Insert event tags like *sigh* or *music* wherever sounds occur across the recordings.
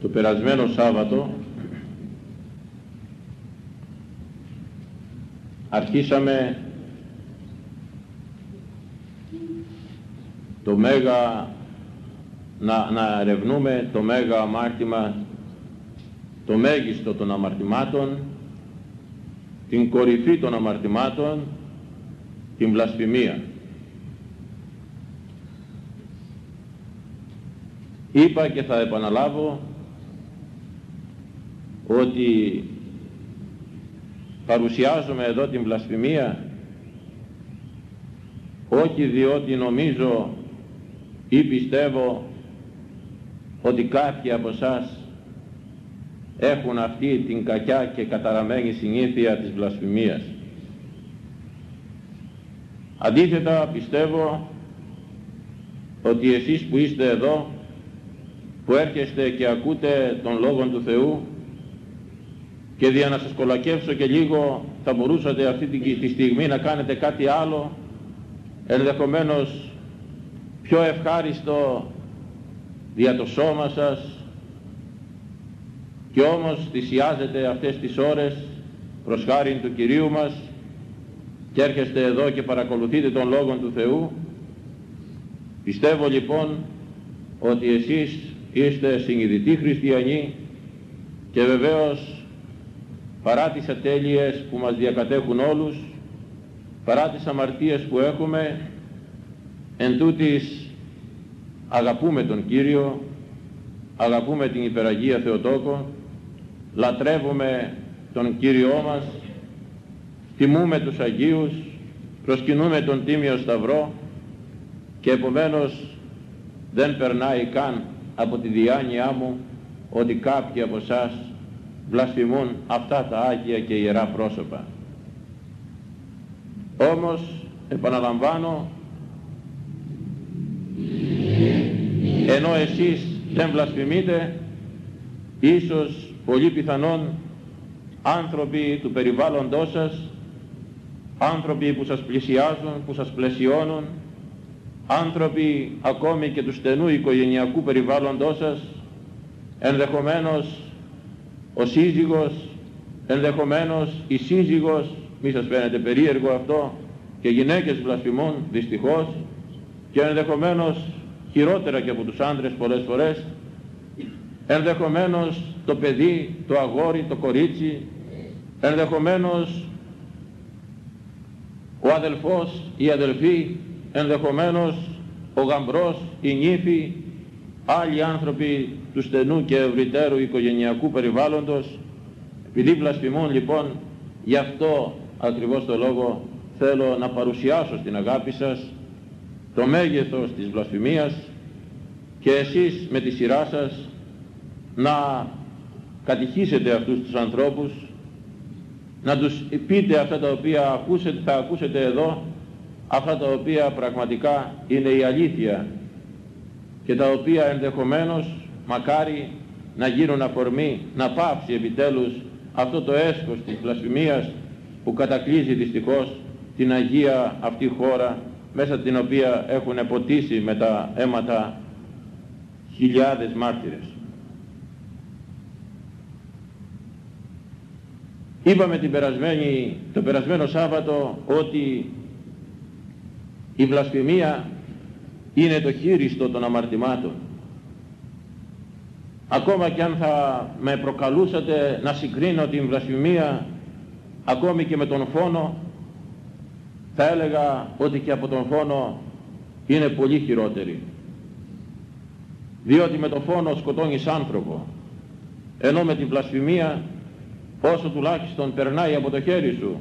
το περασμένο Σάββατο αρχίσαμε το μέγα να, να ερευνούμε το μέγα αμάρτημα το μέγιστο των αμαρτημάτων την κορυφή των αμαρτημάτων την βλασφημία. Είπα και θα επαναλάβω ότι παρουσιάζομαι εδώ την βλασφημία όχι διότι νομίζω ή πιστεύω ότι κάποιοι από εσάς έχουν αυτή την κακιά και καταραμένη συνήθεια της βλασφημίας. Αντίθετα πιστεύω ότι εσείς που είστε εδώ, που έρχεστε και ακούτε τον Λόγο του Θεού και δια να σας κολακεύσω και λίγο θα μπορούσατε αυτή τη στιγμή να κάνετε κάτι άλλο ενδεχομένως πιο ευχάριστο δια το σώμα σας. Και όμως θυσιάζετε αυτές τις ώρες προς χάριν του Κυρίου μας και έρχεστε εδώ και παρακολουθείτε τον Λόγο του Θεού. Πιστεύω λοιπόν ότι εσείς είστε συνειδητοί χριστιανοί και βεβαίως παρά τις ατέλειες που μας διακατέχουν όλους παρά τις αμαρτίες που έχουμε εν τούτης αγαπούμε τον Κύριο αγαπούμε την Υπεραγία Θεοτόκο λατρεύουμε τον Κύριό μας τιμούμε τους Αγίους προσκυνούμε τον Τίμιο Σταυρό και επομένως δεν περνάει καν από τη διάνοιά μου ότι κάποιοι από εσάς βλασφημούν αυτά τα Άγια και Ιερά πρόσωπα. Όμως, επαναλαμβάνω, ενώ εσείς δεν βλασφημείτε, ίσως πολύ πιθανόν άνθρωποι του περιβάλλοντός σας, άνθρωποι που σας πλησιάζουν, που σας πλαισιώνουν, άνθρωποι ακόμη και του στενού οικογενειακού περιβάλλοντός σας, ενδεχομένως ο σύζυγος, ενδεχομένως η σύζυγος, μη σας φαίνεται περίεργο αυτό, και γυναίκες βλασφημών δυστυχώς, και ενδεχομένως χειρότερα και από τους άντρες πολλές φορές, ενδεχομένως το παιδί, το αγόρι, το κορίτσι, ενδεχομένως ο αδελφός, η αδελφή, ενδεχομένως ο γαμπρός, η νύφη, άλλοι άνθρωποι του στενού και ευρυτέρου οικογενειακού περιβάλλοντος, επειδή βλασφημούν λοιπόν, γι' αυτό ακριβώς το λόγο θέλω να παρουσιάσω στην αγάπη σας το μέγεθος της βλασφημίας και εσείς με τη σειρά σας να κατηχήσετε αυτούς τους ανθρώπους να τους πείτε αυτά τα οποία ακούσετε, θα ακούσετε εδώ αυτά τα οποία πραγματικά είναι η αλήθεια και τα οποία ενδεχομένως μακάρι να γίνουν αφορμή να πάψει επιτέλους αυτό το έσχος της βλασφημίας που κατακλείζει δυστυχώς την Αγία αυτή χώρα μέσα την οποία έχουν ποτίσει με τα αίματα χιλιάδες μάρτυρες. Είπαμε την περασμένη, το περασμένο Σάββατο ότι η βλασφημία είναι το χείριστο των αμαρτημάτων. Ακόμα και αν θα με προκαλούσατε να συγκρίνω την βλασφημία ακόμη και με τον φόνο, θα έλεγα ότι και από τον φόνο είναι πολύ χειρότερη. Διότι με τον φόνο σκοτώνεις άνθρωπο, ενώ με την βλασφημία όσο τουλάχιστον περνάει από το χέρι σου,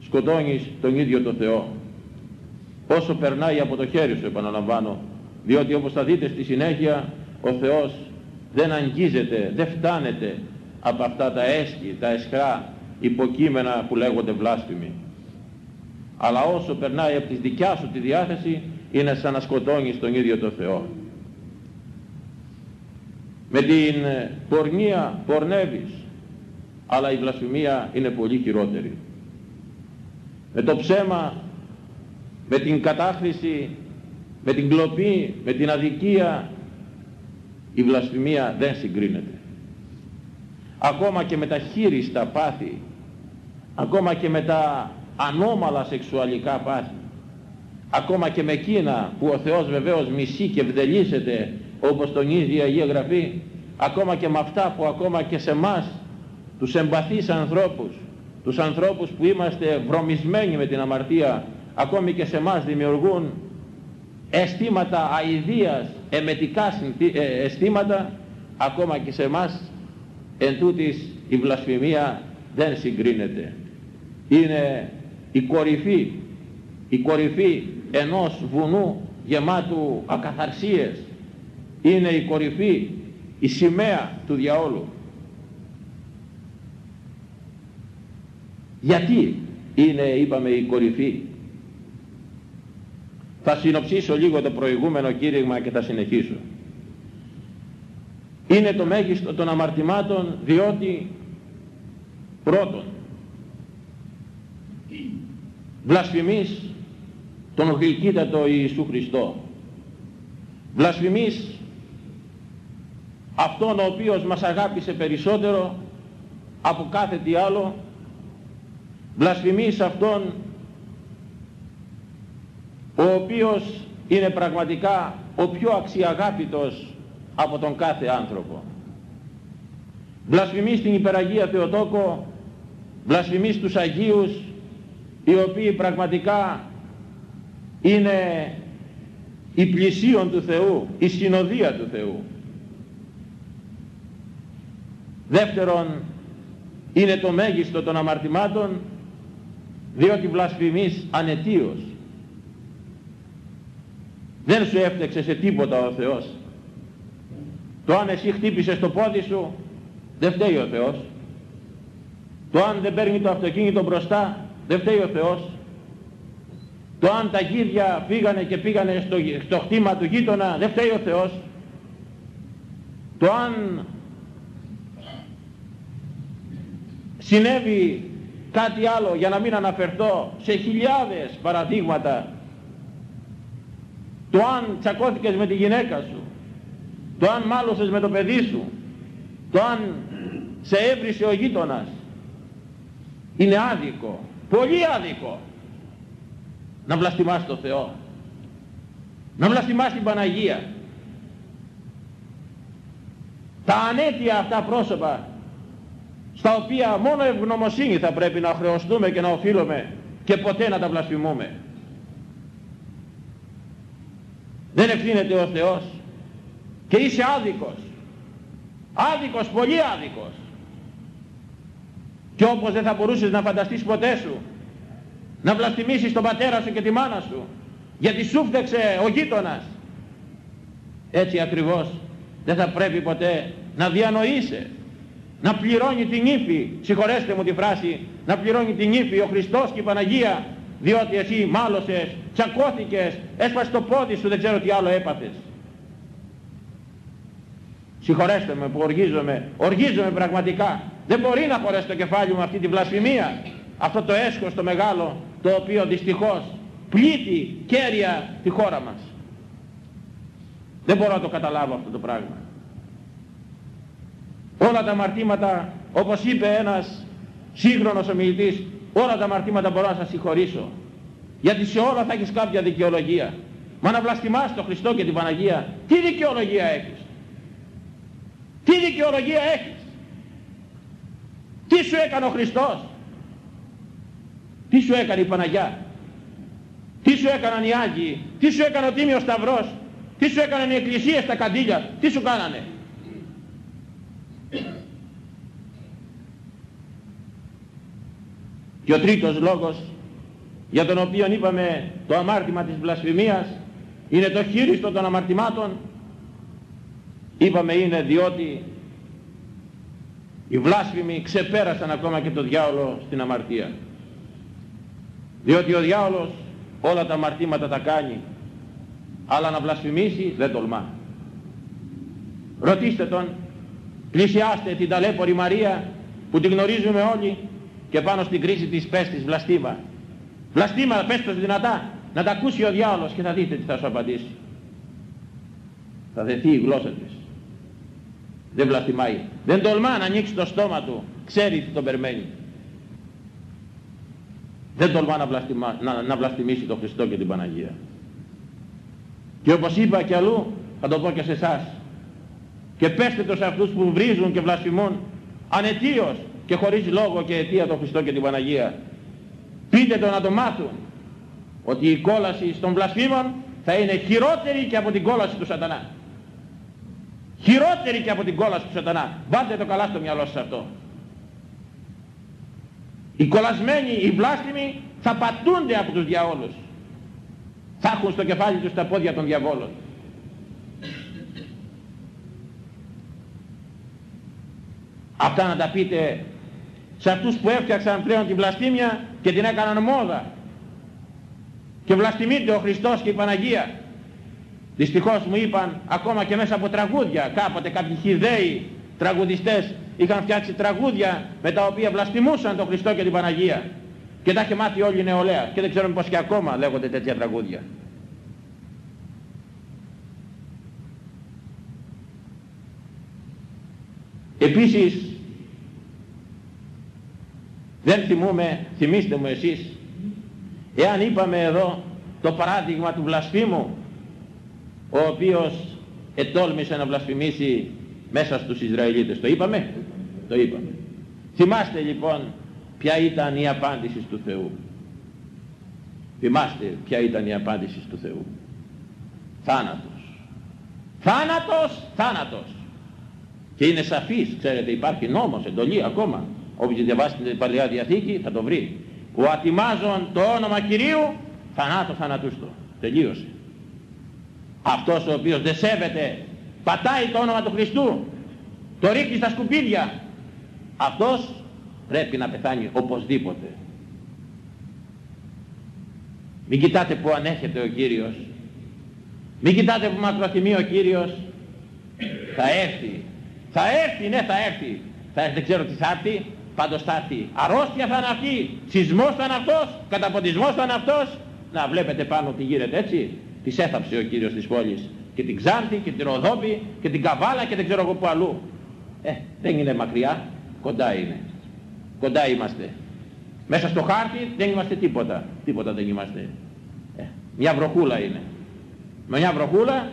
σκοτώνεις τον ίδιο το Θεό όσο περνάει από το χέρι σου επαναλαμβάνω. Διότι όπως θα δείτε στη συνέχεια ο Θεός δεν αγγίζεται, δεν φτάνεται από αυτά τα έσχη, τα εσχρά υποκείμενα που λέγονται βλάσφημοι αλλά όσο περνάει από τη δικιά σου τη διάθεση είναι σαν να σκοτώνεις τον ίδιο το Θεό. Με την πορνεία πορνεύεις αλλά η βλασφημία είναι πολύ χειρότερη. Με το ψέμα με την κατάχρηση, με την κλοπή, με την αδικία η βλασφημία δεν συγκρίνεται. Ακόμα και με τα χείριστα πάθη, ακόμα και με τα ανώμαλα σεξουαλικά πάθη, ακόμα και με εκείνα που ο Θεός βεβαίως μισεί και βδελίσεται όπως τονίζει η Αγία Γραφή, ακόμα και με αυτά που ακόμα και σε μας τους εμπαθείς ανθρώπους, τους ανθρώπους που είμαστε βρωμισμένοι με την αμαρτία, ακόμη και σε μας δημιουργούν αισθήματα αηδίας, εμετικά ε, αισθήματα, ακόμα και σε μας εν τούτης η βλασφημία δεν συγκρίνεται. Είναι η κορυφή, η κορυφή ενός βουνού γεμάτου ακαθαρσίες. Είναι η κορυφή, η σημαία του διαόλου. Γιατί είναι είπαμε η κορυφή; Θα συνοψίσω λίγο το προηγούμενο κήρυγμα και θα συνεχίσω. Είναι το μέγιστο των αμαρτημάτων διότι πρώτον βλασφημείς τον γλυκύτατο Ιησού Χριστό. Βλασφημείς αυτόν ο οποίος μας αγάπησε περισσότερο από κάθε τι άλλο βλασφημείς αυτόν ο οποίος είναι πραγματικά ο πιο αξιαγάπητος από τον κάθε άνθρωπο. Βλασφημείς την υπεραγία Θεοτόκο, βλασφημείς τους Αγίους, οι οποίοι πραγματικά είναι η πλησίον του Θεού, η συνοδεία του Θεού. Δεύτερον, είναι το μέγιστο των αμαρτημάτων διότι βλασφημείς ανετίως. Δεν σου έφτεξε σε τίποτα ο Θεός. Το αν εσύ χτύπησες το πόδι σου, δεν φταίει ο Θεός. Το αν δεν παίρνει το αυτοκίνητο μπροστά, δεν φταίει ο Θεός. Το αν τα γίδια φύγανε και πήγανε στο, στο χτήμα του γείτονα, δεν φταίει ο Θεός. Το αν συνέβη κάτι άλλο για να μην αναφερθώ σε χιλιάδες παραδείγματα το αν τσακώθηκες με τη γυναίκα σου το αν μάλωσες με το παιδί σου το αν σε έβρισε ο γείτονας είναι άδικο πολύ άδικο. Να βλαστημάς το Θεό. Να βλαστημάς την Παναγία. Τα ανέτεια αυτά πρόσωπα στα οποία μόνο ευγνωμοσύνη θα πρέπει να χρεωστούμε και να οφείλουμε και ποτέ να τα βλασφημούμε. Δεν ευθύνεται ο Θεός και είσαι άδικος. Άδικος, πολύ άδικος. Και όπως δεν θα μπορούσες να φανταστείς ποτέ σου να βλαστημίσεις τον πατέρα σου και τη μάνα σου γιατί σου φταίξε ο γείτονας έτσι ακριβώς δεν θα πρέπει ποτέ να διανοείσαι να πληρώνει την ύφη, συγχωρέστε μου τη φράση, να πληρώνει την ύφη ο Χριστός και η Παναγία, διότι εσύ μάλωσες, τσακώθηκες, έσπασες το πόδι σου, δεν ξέρω τι άλλο έπαθες. Συγχωρέστε με που οργίζομαι, οργίζομαι πραγματικά. Δεν μπορεί να χωρέσει το κεφάλι μου αυτή τη βλασφημία, αυτό το έσχος το μεγάλο, το οποίο δυστυχώς πλήττει κέρια τη χώρα μας. Δεν μπορώ να το καταλάβω αυτό το πράγμα όλα τα αμαρτήματα όπως είπε ένας σύγχρονος ομιλητής όλα τα αμαρτήματα μπορώ να σας συγχωρήσω. Γιατί σε όλα θα έχεις κάποια δικαιολογία. Μα να βλαστημάς τον Χριστό και την Παναγία τι δικαιολογία έχεις; Τι δικαιολογία έχεις; Τι σου έκανε ο Χριστός; Τι σου έκανε η Παναγιά; Τι σου έκαναν οι Άγιοι; Τι σου έκανε ο Τίμιος Σταυρός; Τι σου έκαναν οι εκκλησίες στα καντήλια; Τι σου κάνανε; Και ο τρίτος λόγος για τον οποίο είπαμε το αμάρτημα της βλασφημίας είναι το χείριστο των αμαρτημάτων. Είπαμε είναι διότι οι βλάσφημοι ξεπέρασαν ακόμα και το διάολο στην αμαρτία. Διότι ο διάολος όλα τα αμαρτήματα τα κάνει αλλά να βλασφημίσει δεν τολμά. Ρωτήστε τον πλησιάστε την ταλέπορη Μαρία που την γνωρίζουμε όλοι και πάνω στην κρίση της πέστης βλαστήμα. Βλαστήμα, πες το δυνατά, να τα ακούσει ο διάολος και θα δείτε τι θα σου απαντήσει. Θα δεθεί η γλώσσα της. δεν βλαστημάει. Δεν τολμά να ανοίξει το στόμα του. Ξέρει τι τον περιμένει. Δεν τολμά να, βλαστημα, να, να βλαστημίσει τον Χριστό και την Παναγία. Και όπως είπα και αλλού, θα το πω και σε εσάς. Και πέστε το σε αυτούς που βρίζουν και βλασφημούν ανετίως και χωρίς λόγο και αιτία τον Χριστό και την Παναγία. Πείτε το να το μάθουν ότι η κόλαση των βλασφήμων θα είναι χειρότερη και από την κόλαση του σατανά. Χειρότερη και από την κόλαση του σατανά. Βάλτε το καλά στο μυαλό σας αυτό. Οι κολλασμένοι, οι βλάσφημοι θα πατούνται από τους διαόλους. Θα έχουν στο κεφάλι τους τα πόδια των διαβόλων. Αυτά να τα πείτε σε αυτούς που έφτιαξαν πλέον την βλαστήμια και την έκαναν μόδα. Και βλαστημείται ο Χριστός και η Παναγία. Δυστυχώς μου είπαν ακόμα και μέσα από τραγούδια κάποτε κάποιοι χιδαίοι τραγουδιστές είχαν φτιάξει τραγούδια με τα οποία βλαστημούσαν τον Χριστό και την Παναγία. Και τα είχε μάθει όλη η νεολαία. Και δεν ξέρω πως και ακόμα λέγονται τέτοια τραγούδια. Επίσης, δεν θυμούμε, θυμίστε μου εσείς, εάν είπαμε εδώ το παράδειγμα του βλασφήμου, ο οποίος ετόλμησε να βλασφημίσει μέσα στους Ισραηλίτες. Το είπαμε, το είπαμε. Θυμάστε λοιπόν ποια ήταν η απάντηση του Θεού. Θυμάστε ποια ήταν η απάντηση του Θεού. Θάνατος. Θάνατος, θάνατος. Και είναι σαφής, ξέρετε υπάρχει νόμος, εντολή ακόμα. Όποιος διαβάσει την Παλαιά Διαθήκη θα το βρει. Ο ατιμάζων το όνομα Κυρίου, θανάτος θανατούστο. Τελείωσε. Αυτός ο οποίος δεν σέβεται, πατάει το όνομα του Χριστού, το ρίχνει στα σκουπίδια. Αυτός πρέπει να πεθάνει οπωσδήποτε. Μην κοιτάτε που ανέχεται ο Κύριος. Μην κοιτάτε που μακροθυμεί ο Κύριος. Θα έρθει. Θα έρθει, ναι θα έρθει. Θα έρθει, δεν ξέρω τι θα έρθει. Πάντως θα έρθει. Αρρώστια θα είναι αυτή. Σεισμός θα είναι αυτός. Καταποντισμός θα είναι αυτός. Να βλέπετε πάνω τι γίνεται έτσι. Τις έθαψε ο Κύριος της πόλης. Και την Ξάνθη και την Ροδόπη και την Καβάλα και δεν ξέρω εγώ που αλλού. Ε, δεν είναι μακριά. Κοντά είναι. Κοντά είμαστε. Μέσα στο χάρτη δεν είμαστε τίποτα. Τίποτα δεν είμαστε. Ε, μια βροχούλα είναι. Με μια βροχούλα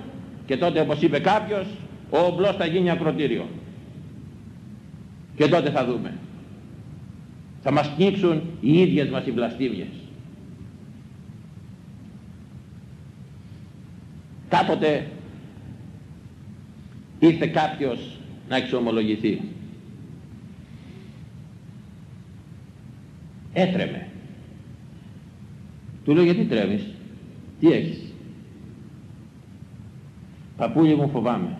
και τότε όπως είπε κάποιος ο ομπλός θα γίνει ακροτήριο. Και τότε θα δούμε. Θα μας πνίξουν οι ίδιες μας οι βλαστήμιες. Κάποτε ήρθε κάποιος να εξομολογηθεί. Έτρεμε. Του λέω γιατί τρέμεις, τι έχεις; Παππούλη μου φοβάμαι.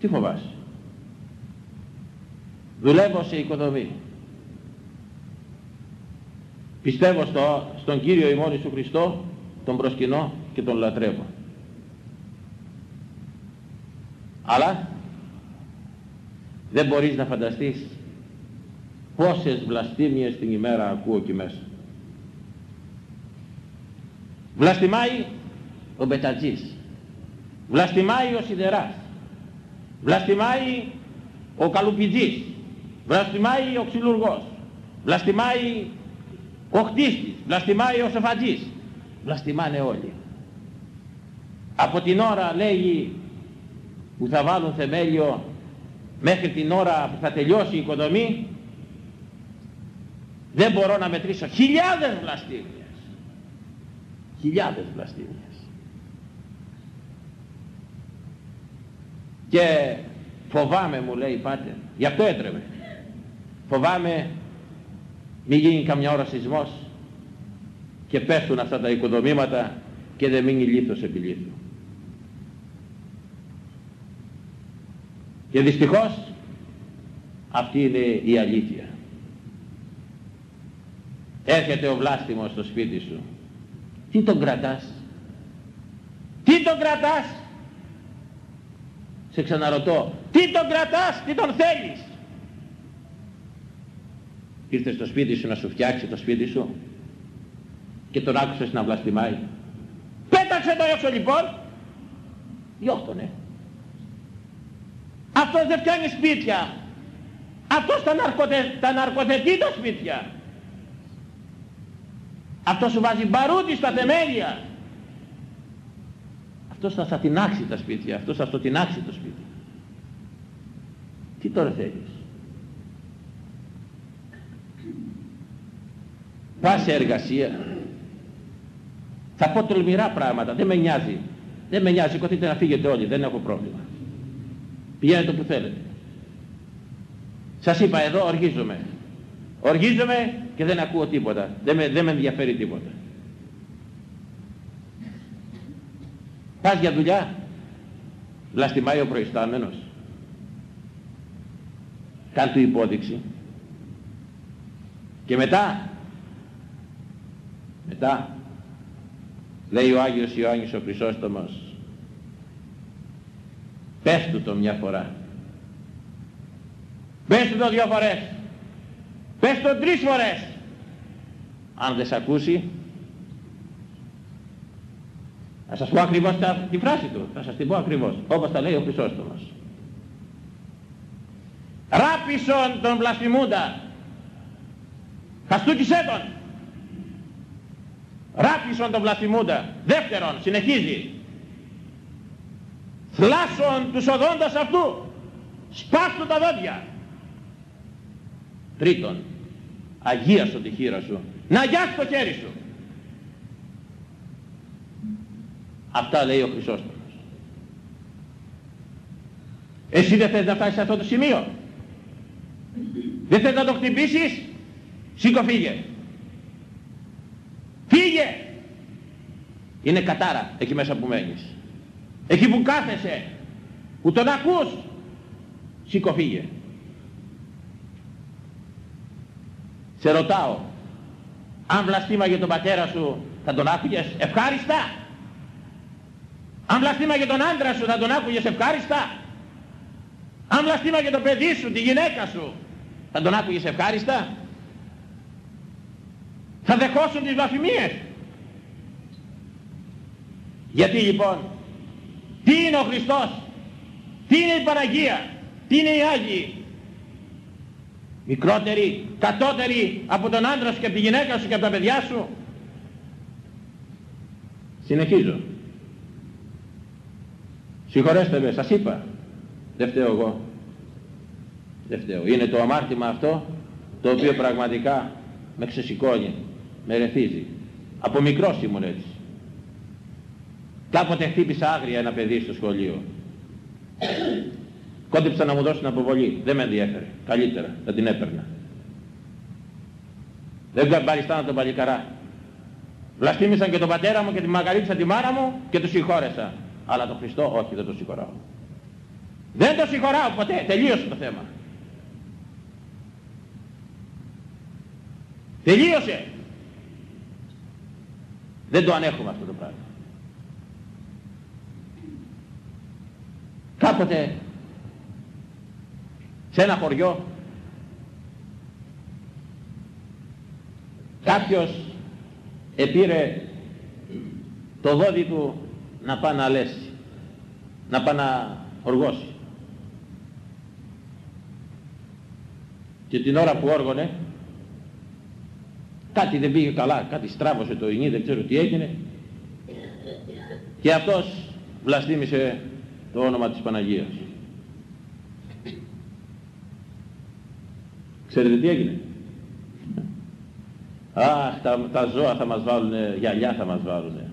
Τι φοβάσαι; Δουλεύω σε οικοδομή. Πιστεύω στο, στον Κύριο ημών Ιησού Χριστό, τον προσκυνώ και τον λατρεύω. Αλλά δεν μπορείς να φανταστείς πόσες βλαστήμιες την ημέρα ακούω εκεί μέσα. Βλαστημάει ο Μπετατζής. Βλαστημάει ο Σιδεράς. Βλαστημάει ο Καλουπιτζής. Βλαστημάει ο Ξυλουργός. Βλαστημάει ο Χτίστης. Βλαστημάει ο Σεφατζής. Βλαστημάνε όλοι. Από την ώρα λέγει που θα βάλουν θεμέλιο μέχρι την ώρα που θα τελειώσει η οικοδομή δεν μπορώ να μετρήσω χιλιάδες βλαστήμιες χιλιάδες βλαστήμιες και φοβάμαι μου λέει πάτε γι' αυτό έτρεμε φοβάμαι μην γίνει καμιά ώρα σεισμός και πέφτουν αυτά τα οικοδομήματα και δεν μείνει λίθος επί λίθου. Και δυστυχώς αυτή είναι η αλήθεια. Έρχεται ο βλάστημος στο σπίτι σου. Τι τον κρατάς; Τι τον κρατάς; Σε ξαναρωτώ. Τι τον κρατάς; Τι τον θέλεις; Ήρθε στο σπίτι σου να σου φτιάξει το σπίτι σου και τον άκουσες να βλαστημάει. Πέταξε το έξω λοιπόν. Διώχτονε. Αυτός δεν φτιάχνει σπίτια. Αυτός τα, ναρκοθε, τα ναρκοθετεί τα σπίτια. Αυτός σου βάζει μπαρούτι στα θεμέλια. Αυτός θα την τεινάξει τα σπίτια. Αυτός θα στο τεινάξει το σπίτι. Τι τώρα θέλεις; Πας σε εργασία. Θα πω τολμηρά πράγματα. Δεν με νοιάζει. Δεν με νοιάζει. Κοθείτε να φύγετε όλοι. Δεν έχω πρόβλημα. Πηγαίνετε όπου θέλετε. Σας είπα εδώ οργίζομαι. Οργίζομαι και δεν ακούω τίποτα. Δεν με, δεν με ενδιαφέρει τίποτα. Πας για δουλειά. Βλαστημάει ο προϊστάμενος. Κάν του υπόδειξη. Και μετά. Μετά. Λέει ο Άγιος Ιωάννης ο Χρυσόστομος. Πες του το μια φορά. Πες του το δύο φορές. Πες το τρεις φορές. Αν δεν σε ακούσει, θα σας πω ακριβώς τη φράση του. Θα σας την πω ακριβώς. Όπως τα λέει ο Χρυσόστομος. Ράπισον τον βλασφημούντα. Χαστούκισέ τον. Ράπισον τον βλασφημούντα. Δεύτερον, συνεχίζει. Θλάσσον τους οδόντας αυτού. Σπάστο τα δόντια. Τρίτον, αγίασον τη χείρα σου. Να αγιάσει το χέρι σου. Αυτά λέει ο Χρυσόστομος. Εσύ δεν θες να φτάσεις σε αυτό το σημείο; Δεν θες να το χτυπήσεις; Σήκω φύγε. Φύγε. Είναι κατάρα εκεί μέσα που μένεις. Εκεί που κάθεσαι. Που τον ακούς. Σήκω φύγε. Σε ρωτάω, αν βλαστήμαγε τον πατέρα σου θα τον άκουγες ευχάριστα; Αν βλαστήμαγε τον άντρα σου θα τον άκουγες ευχάριστα; Αν βλαστήμαγε το παιδί σου, τη γυναίκα σου, θα τον άκουγες ευχάριστα; Θα δεχόσουν τις βλασφημίες. Γιατί λοιπόν, τι είναι ο Χριστός, τι είναι η Παναγία, τι είναι οι Άγιοι, μικρότεροι, κατώτεροι από τον άντρα σου και από τη γυναίκα σου και από τα παιδιά σου; Συνεχίζω. Συγχωρέστε με, σας είπα. Δεν φταίω εγώ. Δεν φταίω. Είναι το αμάρτημα αυτό το οποίο πραγματικά με ξεσηκώνει, με ρεθίζει. Από μικρός ήμουν έτσι. Κάποτε χτύπησα άγρια ένα παιδί στο σχολείο. *coughs* Κόντεψα να μου δώσουν αποβολή. Δεν με ενδιέφερε. Καλύτερα. Θα την έπαιρνα. Δεν καμπαριστάνα τον παλικαρά. Βλαστήμησαν και τον πατέρα μου και τη μαγαρίτησα τη μάνα μου και τους συγχώρεσα. Αλλά τον Χριστό όχι δεν το συγχωράω. Δεν το συγχωράω ποτέ. Τελείωσε το θέμα. Τελείωσε. Δεν το ανέχουμε αυτό το πράγμα. Κάποτε σε ένα χωριό κάποιος επήρε το δόδι του να πάει να λέσει, να πάει να οργώσει. Και την ώρα που όργωνε, κάτι δεν πήγε καλά, κάτι στράβωσε το ινί, δεν ξέρω τι έγινε. Και αυτός βλαστήμησε το όνομα της Παναγίας. Ξέρετε τι έγινε; Αχ, τα, τα ζώα θα μας βάλουνε, γυαλιά θα μας βάλουνε.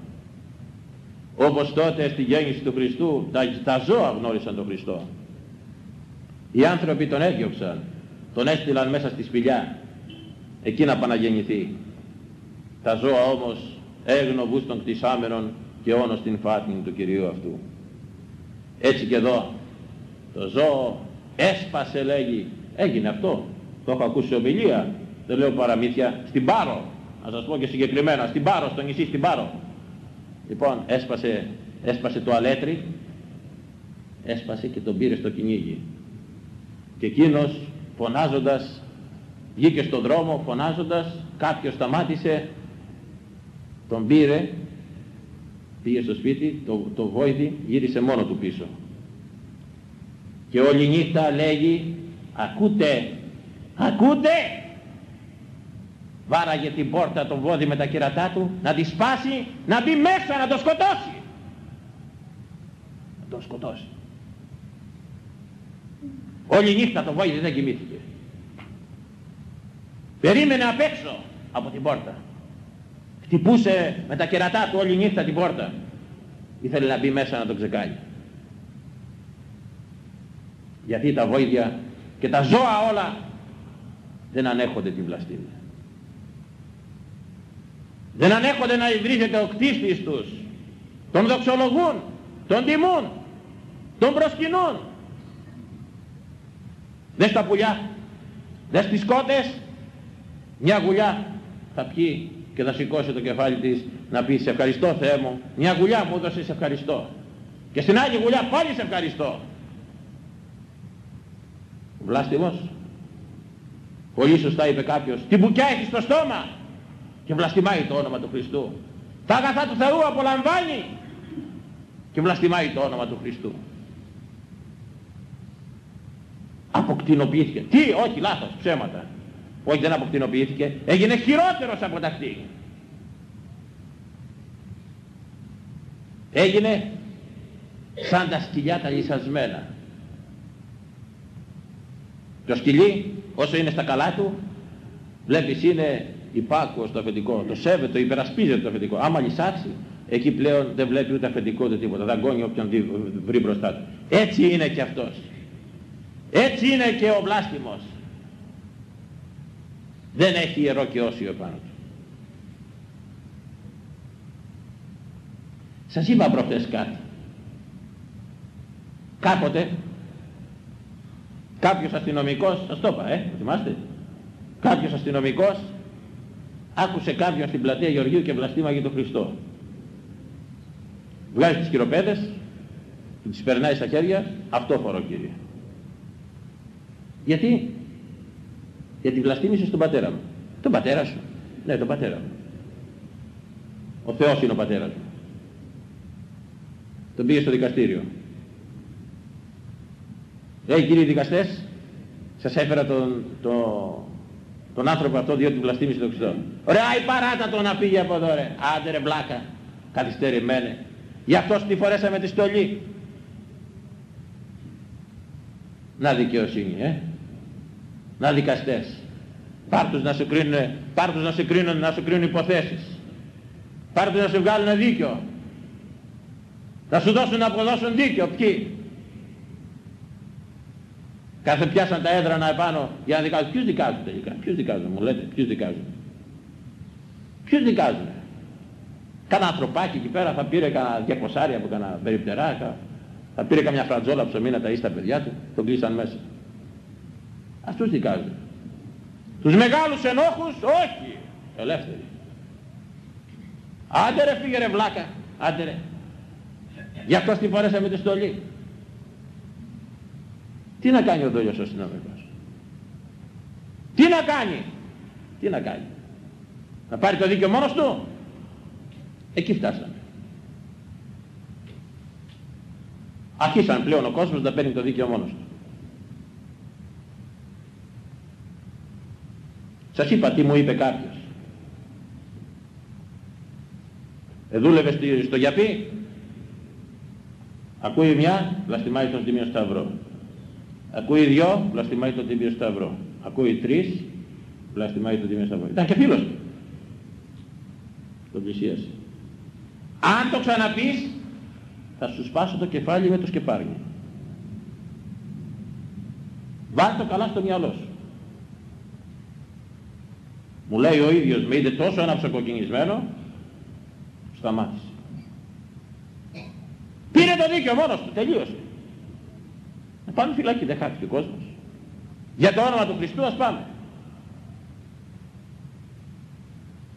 Όπως τότε στη γέννηση του Χριστού, τα, τα ζώα γνώρισαν τον Χριστό. Οι άνθρωποι τον έδιωξαν, τον έστειλαν μέσα στη σπηλιά, εκεί να παναγεννηθεί. Τα ζώα όμως έγνοβους των κτισάμενων και όνος στην φάτνη του Κυρίου αυτού. Έτσι και εδώ, το ζώο έσπασε λέγει, έγινε αυτό, το έχω ακούσει ομιλία, δεν λέω παραμύθια, στην Πάρο, να σας πω και συγκεκριμένα, στην Πάρο, στο νησί στην Πάρο. Λοιπόν, έσπασε, έσπασε το αλέτρι, έσπασε και τον πήρε στο κυνήγι. Και εκείνος φωνάζοντας, βγήκε στον δρόμο φωνάζοντας, κάποιος σταμάτησε, τον πήρε, πήγε στο σπίτι, το, το γύρισε μόνο του πίσω. και όλη νύχτα λέγει ακούτε, ακούτε! Βάραγε την πόρτα τον βόδι με τα κερατά του να τη σπάσει, να μπει μέσα να το σκοτώσει. Να το σκοτώσει. Όλη νύχτα το βόδι δεν κοιμήθηκε περίμενε απ' έξω από την πόρτα. Χτυπούσε με τα κερατά του όλη νύχτα την πόρτα. Ήθελε να μπει μέσα να το ξεκάνει γιατί τα βόηδια και τα ζώα όλα δεν ανέχονται την βλαστήμια δεν ανέχονται να υβρίζεται ο κτίστης τους. Τον δοξολογούν τον τιμούν τον προσκυνούν. Δες τα πουλιά δες τις κότες μια γουλιά θα πιει και θα σηκώσει το κεφάλι της να πει σε ευχαριστώ Θεέ μου. Μια γουλιά μου έδωσε σε ευχαριστώ και στην άλλη γουλιά πάλι σε ευχαριστώ βλάστημος. Πολύ σωστά είπε κάποιος τι μπουκιά έχεις στο στόμα και βλαστημάει το όνομα του Χριστού. Τα αγαθά του Θεού απολαμβάνει και βλαστημάει το όνομα του Χριστού. Αποκτηνοποιήθηκε. Τι όχι λάθος ψέματα όχι δεν αποκτηνοποιήθηκε. Έγινε χειρότερος από τα κτίνη έγινε σαν τα σκυλιά τα λυσασμένα. Το σκυλί όσο είναι στα καλά του βλέπεις είναι υπάκουο στο αφεντικό το σέβεται, το υπερασπίζεται το αφεντικό. Άμα λυσάξει εκεί πλέον δεν βλέπει ούτε αφεντικό ούτε τίποτα. Δαγκώνει όποιον βρει μπροστά του. Έτσι είναι και αυτός. Έτσι είναι και ο βλάστημος δεν έχει ιερό και όσιο πάνω του. Σας είπα προχτές κάτι. Κάποτε κάποιος αστυνομικός σας το είπα ε θυμάστε; Κάποιος αστυνομικός άκουσε κάποιον στην πλατεία Γεωργίου και βλαστήμαγε τον Χριστό. Βγάζει τις χειροπέδες τις περνάει στα χέρια αυτό φορώ κύριε. Γιατί; Γιατί βλαστήμησε τον πατέρα μου. Τον πατέρα σου. Ναι τον πατέρα μου. Ο Θεός είναι ο πατέρας μου. Τον πήγε στο δικαστήριο. Λέει κύριοι δικαστές σας έφερα τον, τον, τον άνθρωπο αυτό διότι βλαστήμησε τον Χριστό ωραία η παράτα το να πήγε από εδώ ρε. Άντε ρε μπλάκα καθυστερημένε γι' αυτό τη φορέσαμε τη στολή. Να δικαιοσύνη ε να δικαστές. Πάρ' να σου κρίνουν, πάρ να σου κρίνουν, να σου κρίνουν υποθέσεις. Πάρ' να σου βγάλουν δίκιο. Να σου δώσουν να αποδώσουν δίκιο. Ποιοι; Κάθε πιάσαν τα έδρανα επάνω για να δικάζουν. Ποιους δικάζουν τελικά; Ποιους δικάζουν μου λέτε; Ποιους δικάζουν; Ποιους δικάζουν; Κάνα ανθρωπάκι εκεί πέρα θα πήρε κανένα διακοσάρια από κανένα περιπτερά, θα πήρε καμιά φρατζόλα ψωμί να ταΐσει τα παιδιά του, τον κλείσαν μέσα. Αυτούς δικάζουν. Τους μεγάλους ενόχους, όχι. Ελεύθεροι. Άντε ρε φύγε ρε βλάκα. Άντε ρε. Γι' αυτό στη φορέσαμε τη στολή. Τι να κάνει ο δόλιος ο αστυνομικός. Τι να κάνει; Τι να κάνει; Να πάρει το δίκιο μόνος του; Εκεί φτάσαμε. Αρχίσαν πλέον ο κόσμος να παίρνει το δίκαιο μόνος του. Σας είπα τι μου είπε κάποιος. Ε, δούλευε στο Γιαπί, ακούει μια, βλαστημάει τον Τιμίο Σταυρό. Ακούει δυο, βλαστημάει τον Τιμίο Σταυρό. Ακούει τρεις, βλαστημάει τον Τιμίο Σταυρό. Ήταν και φίλος του. Τον πλησίασε. Αν το ξαναπείς, θα σου σπάσω το κεφάλι με το σκεπάρι. Βάλ το καλά στο μυαλό σου. Μου λέει ο ίδιος, με είδε τόσο αναψοκοκκινισμένο, σταμάτησε. Πήρε το δίκιο μόνος του, τελείωσε. Να πάμε φυλάκι, δεν χάθηκε ο κόσμος. Για το όνομα του Χριστού ας πάμε.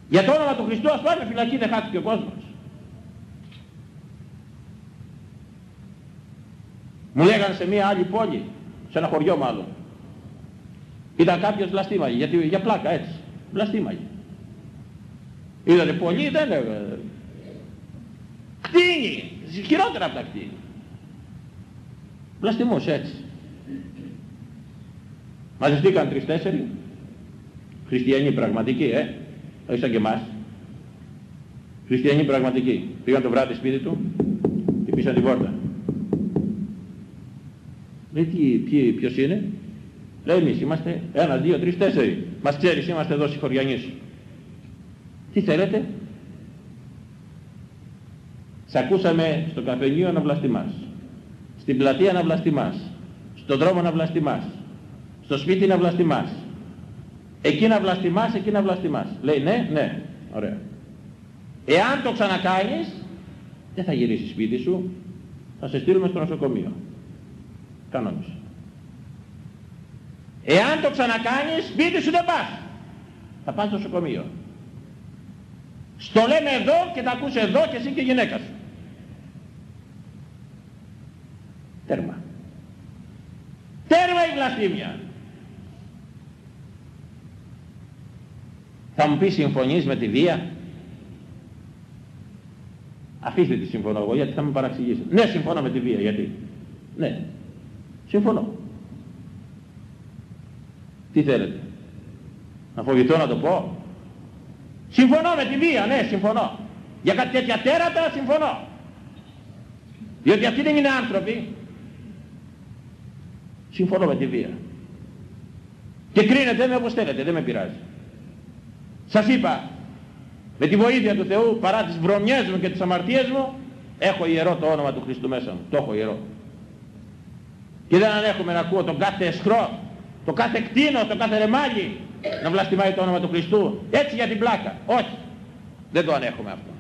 Για το όνομα του Χριστού ας πάμε φυλακή, δεν χάθηκε ο κόσμος. Μου λέγανε σε μια άλλη πόλη, σε ένα χωριό μάλλον. Ήταν κάποιος βλαστήμαγε, γιατί για πλάκα έτσι βλαστήμαγε. Είδατε πολλοί δεν είναι. Κτίνη, χειρότερα από τα κτίνη. Βλαστημός έτσι. Μαζευτήκαν τρεις-τέσσερι. Χριστιανοί πραγματικοί, ε. Όχι σαν και εμάς. Χριστιανοί πραγματικοί. Πήγαν το βράδυ σπίτι του, χτυπήσαν την πόρτα. Λέει τι, ποιο, ποιος είναι; Λέει εμείς είμαστε ένα, δύο, τρεις, τέσσερι. Μας ξέρεις είμαστε εδώ συγχωριανοί σου. Τι θέλετε; Σ' ακούσαμε στο καφενείο να βλαστημάς. Στην πλατεία να βλαστημάς. Στον δρόμο να βλαστημάς. Στο σπίτι να βλαστημάς. Εκεί να βλαστημάς, εκεί να βλαστημάς. Λέει ναι, ναι. Ωραία. Εάν το ξανακάνεις, δεν θα γυρίσεις σπίτι σου, θα σε στείλουμε στο νοσοκομείο. Κανόνισε. Εάν το ξανακάνεις, σπίτι σου δεν πας. Θα πας στο νοσοκομείο. Στο λέμε εδώ και τα ακούς εδώ και εσύ και η γυναίκα σου. Τέρμα. Τέρμα η βλαστήμια. Θα μου πεις συμφωνείς με τη βία; Αφήστε τη συμφωνώ εγώ γιατί θα με παραξηγήσετε. Ναι συμφωνώ με τη βία γιατί. Ναι. Συμφωνώ. Τι θέλετε; Να φοβηθώ να το πω; Συμφωνώ με τη βία, ναι, συμφωνώ. Για κάτι τέτοια τέρατα συμφωνώ. Διότι αυτοί δεν είναι άνθρωποι. Συμφωνώ με τη βία. Και κρίνετε με όπως θέλετε, δεν με πειράζει. Σας είπα, με τη βοήθεια του Θεού, παρά τις βρωμιές μου και τις αμαρτίες μου, έχω ιερό το όνομα του Χριστού μέσα μου. Το έχω ιερό. Και δεν ανέχομαι να ακούω τον κάθε εσχρό, το κάθε κτίνο, το κάθε ρεμάλι να βλαστημάει το όνομα του Χριστού. Έτσι για την πλάκα. Όχι. Δεν το ανέχομαι αυτό.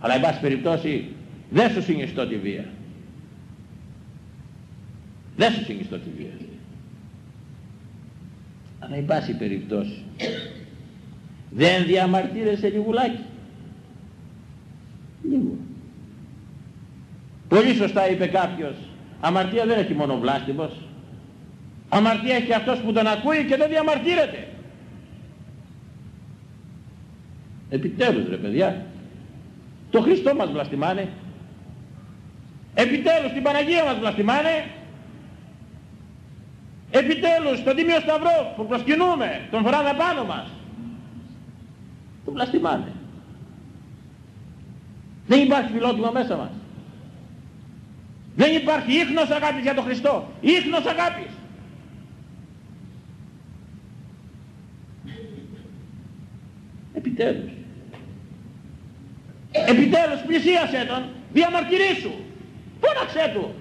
Αλλά εν πάση περιπτώσει δεν σου συνιστώ τη βία. Δεν σου συνιστώ τη βία. Αλλά εν πάση περιπτώσει δεν διαμαρτύρεσαι λιγουλάκι. Λίγο. Πολύ σωστά είπε κάποιος, αμαρτία δεν έχει μόνο βλάστημος. Αμαρτία έχει αυτός που τον ακούει και δεν διαμαρτύρεται. Επιτέλους ρε παιδιά, το Χριστό μας βλαστημάνε. Επιτέλους την Παναγία μας βλαστημάνε. Επιτέλους τον Τίμιο Σταυρό που προσκυνούμε, τον φοράμε πάνω μας. Τον βλαστημάνε. Δεν υπάρχει φιλότιμο μέσα μας. Δεν υπάρχει ίχνος αγάπης για τον Χριστό. Ίχνος αγάπης. Επιτέλους. Επιτέλους πλησίασέ τον, διαμαρτυρήσου. Φώναξέ του.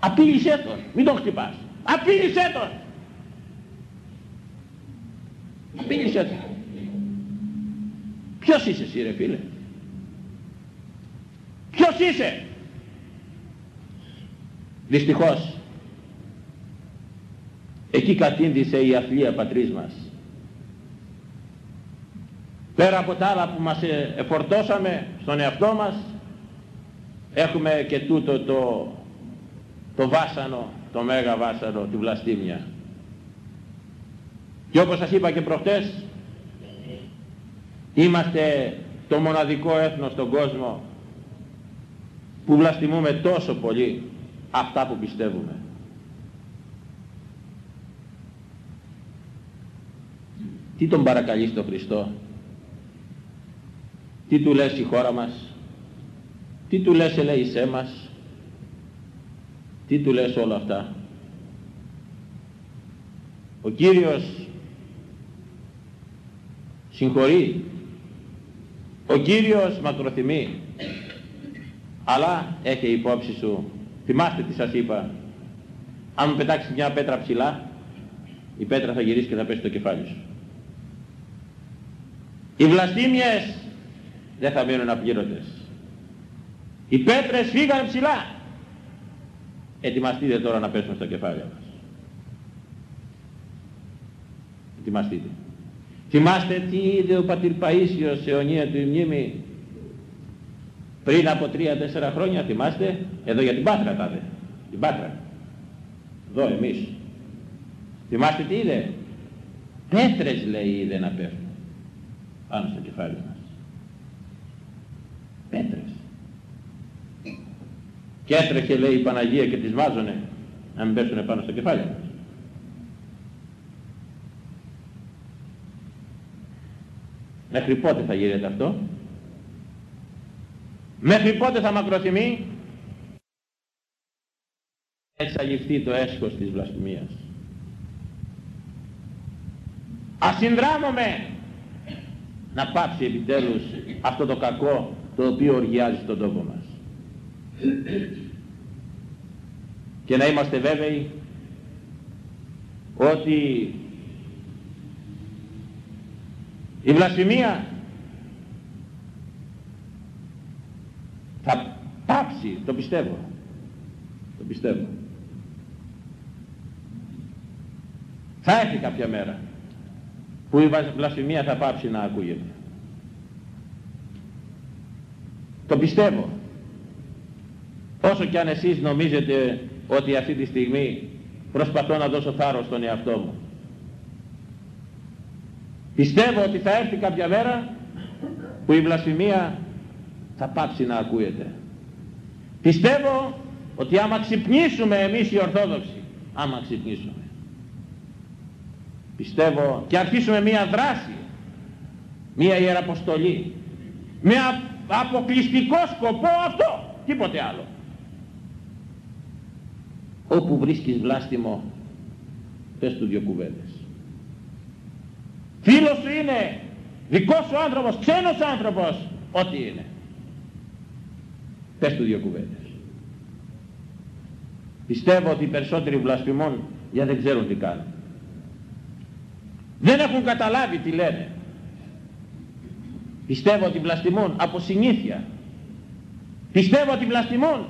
Απείλησέ τον, μην τον χτυπάς. Απείλησέ τον. Απείλησέ τον. Ποιος είσαι εσύ ρε φίλε; Ποιος είσαι; Δυστυχώς εκεί κατήντησε η αθλία πατρίς μας. Πέρα από τα άλλα που μας ε, εφορτώσαμε στον εαυτό μας έχουμε και τούτο το, το βάσανο, το μέγα βάσανο, τη βλαστήμια. Και όπως σας είπα και προχτές Είμαστε το μοναδικό έθνος στον κόσμο που βλαστημούμε τόσο πολύ αυτά που πιστεύουμε. Τι τον παρακαλεί στο Χριστό, τι του λες η χώρα μας, τι του λες ελέησέ μας, τι του λες όλα αυτά; Ο Κύριος συγχωρεί ο Κύριος μακροθυμεί. Αλλά έχει υπόψη σου, θυμάστε τι σας είπα, αν μου πετάξεις μια πέτρα ψηλά, η πέτρα θα γυρίσει και θα πέσει στο κεφάλι σου. Οι βλαστήμιες δεν θα μείνουν απλήρωτες. Οι πέτρες φύγαν ψηλά. Ετοιμαστείτε τώρα να πέσουν στο κεφάλι μας. Ετοιμαστείτε. Θυμάστε τι είδε ο πατήρ Παΐσιος σε αιωνία του μνήμη πριν από τρία-τέσσερα χρόνια, θυμάστε, εδώ για την Πάτρα τάδε, την Πάτρα, εδώ εμείς. Θυμάστε τι είδε, πέτρες λέει είδε να πέφτουν πάνω στο κεφάλι μας. Πέτρες. Και έτρεχε λέει η Παναγία και τις βάζωνε να μην πέσουν πάνω στο κεφάλι μας. Μέχρι πότε θα γίνεται αυτό; Μέχρι πότε θα μακροθυμεί. Έτσι το έσχος της βλασφημίας. Ας συνδράμουμε να πάψει επιτέλους αυτό το κακό το οποίο οργιάζει στον τόπο μας. Και να είμαστε βέβαιοι ότι η βλασφημία θα πάψει, το πιστεύω. Το πιστεύω. Θα έρθει κάποια μέρα που η βλασφημία θα πάψει να ακούγεται. Το πιστεύω. Όσο κι αν εσείς νομίζετε ότι αυτή τη στιγμή προσπαθώ να δώσω θάρρος στον εαυτό μου. Πιστεύω ότι θα έρθει κάποια μέρα που η βλασφημία θα πάψει να ακούγεται. Πιστεύω ότι άμα ξυπνήσουμε εμείς οι Ορθόδοξοι, άμα ξυπνήσουμε, πιστεύω και αρχίσουμε μία δράση, μία ιεραποστολή, με αποκλειστικό σκοπό αυτό, τίποτε άλλο. Όπου βρίσκεις βλάστημο, πες του δύο κουβέντες. Φίλος σου είναι, δικός σου άνθρωπος, ξένος άνθρωπος, ό,τι είναι. Πες του δύο κουβέντες. Πιστεύω ότι οι περισσότεροι βλασφημών για δεν ξέρουν τι κάνουν. Δεν έχουν καταλάβει τι λένε. Πιστεύω ότι βλαστημούν από συνήθεια. Πιστεύω ότι βλαστημούν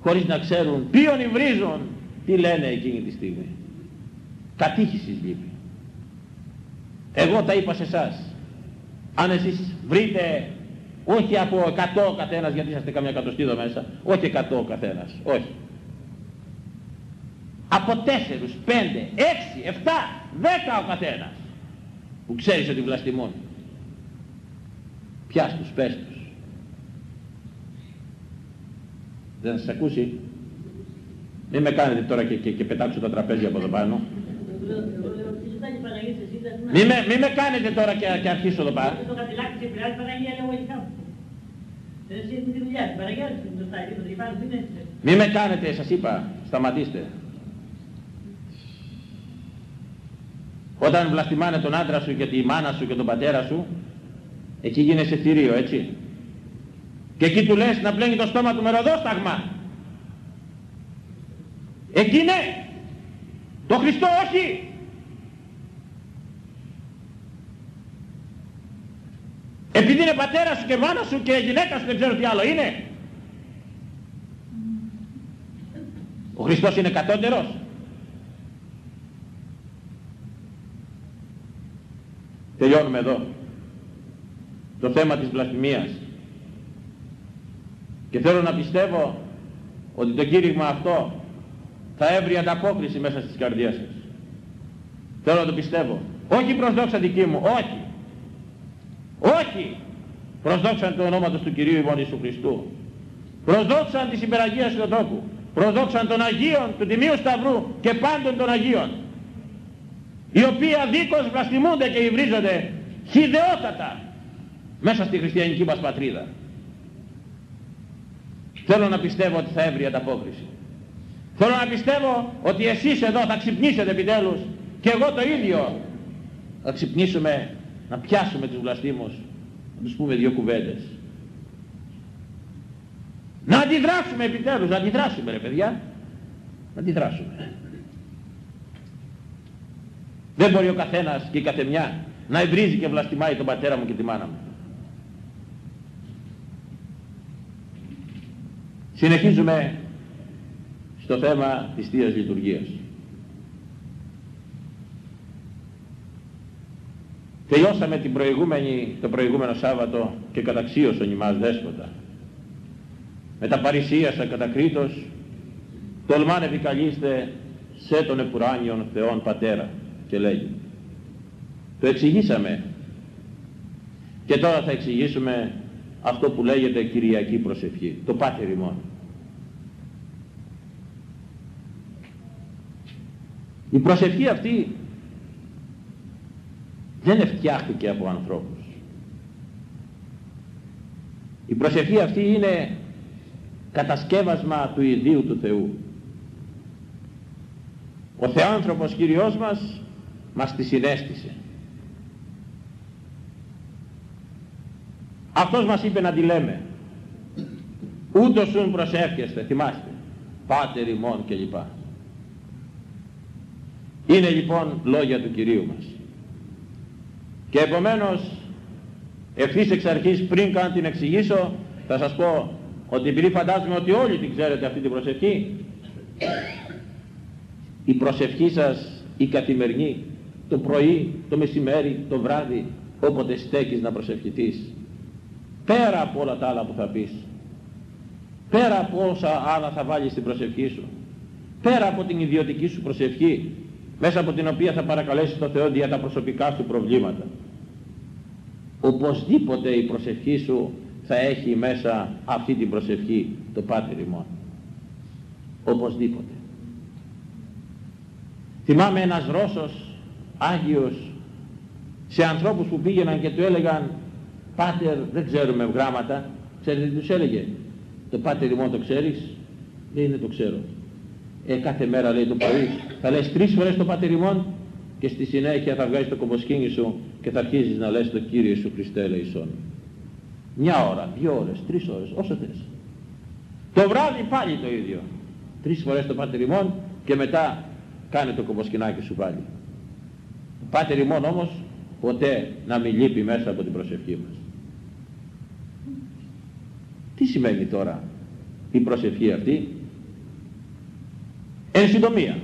χωρίς να ξέρουν ποιον υβρίζουν τι λένε εκείνη τη στιγμή. Κατήχησης λείπει. Εγώ τα είπα σε εσάς. Αν εσείς βρείτε όχι από 100 καθένας γιατί είσαστε καμιά εκατοστή εδώ μέσα, όχι 100 καθένας, όχι. Από 4, 5, 6, 7, 10 ο καθένας που ξέρεις ότι βλαστημούν. Πιάσ' τους, πες τους. Δεν θα σας ακούσει; Μην με κάνετε τώρα και, και, και πετάξω τα τραπέζια από εδώ πάνω. Μη με, μη με κάνετε τώρα και, και αρχίσω εδώ πάνω. Μη με κάνετε, σας είπα, σταματήστε. Όταν βλαστημάνε τον άντρα σου και τη μάνα σου και τον πατέρα σου, εκεί γίνεσαι θηρίο, έτσι. Και εκεί του λες να πλένει το στόμα του με ροδόσταγμα. Εκεί ναι. Το Χριστό όχι. Επειδή είναι πατέρας σου και μάνας σου και γυναίκα σου δεν ξέρω τι άλλο είναι. Ο Χριστός είναι κατώτερος. Τελειώνουμε εδώ. Το θέμα της βλασφημίας. Και θέλω να πιστεύω ότι το κήρυγμα αυτό θα έβρει ανταπόκριση μέσα στις καρδιές σας. Θέλω να το πιστεύω. Όχι προς δόξα δική μου, όχι. Όχι προς δόξα του ονόματος του Κυρίου ημών Ιησού Χριστού. Προς δόξα της υπεραγίας του τόπου. Προς δόξα των Αγίων, του Τιμίου Σταυρού και πάντων των Αγίων. Οι οποίοι αδίκως βλαστημούνται και υβρίζονται χιδεότατα μέσα στη χριστιανική μας πατρίδα. Θέλω να πιστεύω ότι θα έβρει ανταπόκριση. Θέλω να πιστεύω ότι εσείς εδώ θα ξυπνήσετε επιτέλους και εγώ το ίδιο θα ξυπνήσουμε να πιάσουμε τους βλαστήμους να τους πούμε δύο κουβέντες. Να αντιδράσουμε επιτέλους, να αντιδράσουμε ρε παιδιά. Να αντιδράσουμε. Δεν μπορεί ο καθένας και η καθεμιά να ευρίζει και βλαστημάει τον πατέρα μου και τη μάνα μου. Συνεχίζουμε στο θέμα της Θείας Λειτουργίας. Τελειώσαμε την προηγούμενη, το προηγούμενο Σάββατο και καταξίωσον ημάς δέσποτα. Με τα παρησίασα κατακρίτως, τολμάνε επικαλείστε σε τον επουράνιον Θεόν Πατέρα και λέγει. Το εξηγήσαμε και τώρα θα εξηγήσουμε αυτό που λέγεται Κυριακή προσευχή, το Πάτερ ημών. Η προσευχή αυτή δεν φτιάχτηκε από ανθρώπους. Η προσευχή αυτή είναι κατασκεύασμα του ιδίου του Θεού. Ο Θεάνθρωπος Κύριος μας μας τη συνέστησε. Αυτός μας είπε να τη λέμε. Ούτως σου προσεύχεστε, θυμάστε. Πάτερ ημών κλπ. Είναι λοιπόν λόγια του Κυρίου μας. Και επομένως ευθύς εξ αρχής πριν καν την εξηγήσω θα σας πω ότι επειδή φαντάζομαι ότι όλοι την ξέρετε αυτή την προσευχή η προσευχή σας η καθημερινή το πρωί, το μεσημέρι, το βράδυ όποτε στέκεις να προσευχηθείς πέρα από όλα τα άλλα που θα πεις πέρα από όσα άλλα θα βάλεις στην προσευχή σου πέρα από την ιδιωτική σου προσευχή μέσα από την οποία θα παρακαλέσεις τον Θεό για τα προσωπικά σου προβλήματα. Οπωσδήποτε η προσευχή σου θα έχει μέσα αυτή την προσευχή το Πάτερ ημών. Οπωσδήποτε. Θυμάμαι ένας Ρώσος Άγιος σε ανθρώπους που πήγαιναν και του έλεγαν Πάτερ δεν ξέρουμε γράμματα ξέρετε τι τους έλεγε; Το Πάτερ ημών το ξέρεις; Λέει είναι το ξέρω ε, κάθε μέρα λέει το πρωί θα λες τρεις φορές το Πάτερ ημών και στη συνέχεια θα βγάζεις το κομποσκίνη σου και θα αρχίζεις να λες το Κύριε σου Χριστέ ελεησόν. Μια ώρα, δύο ώρες, τρεις ώρες, όσο θες. Το βράδυ πάλι το ίδιο. Τρεις φορές το Πάτερ ημών και μετά κάνε το κομποσκινάκι σου πάλι. Το Πάτερ ημών όμως ποτέ να μην λείπει μέσα από την προσευχή μας. Τι σημαίνει τώρα η προσευχή αυτή; Εν συντομία.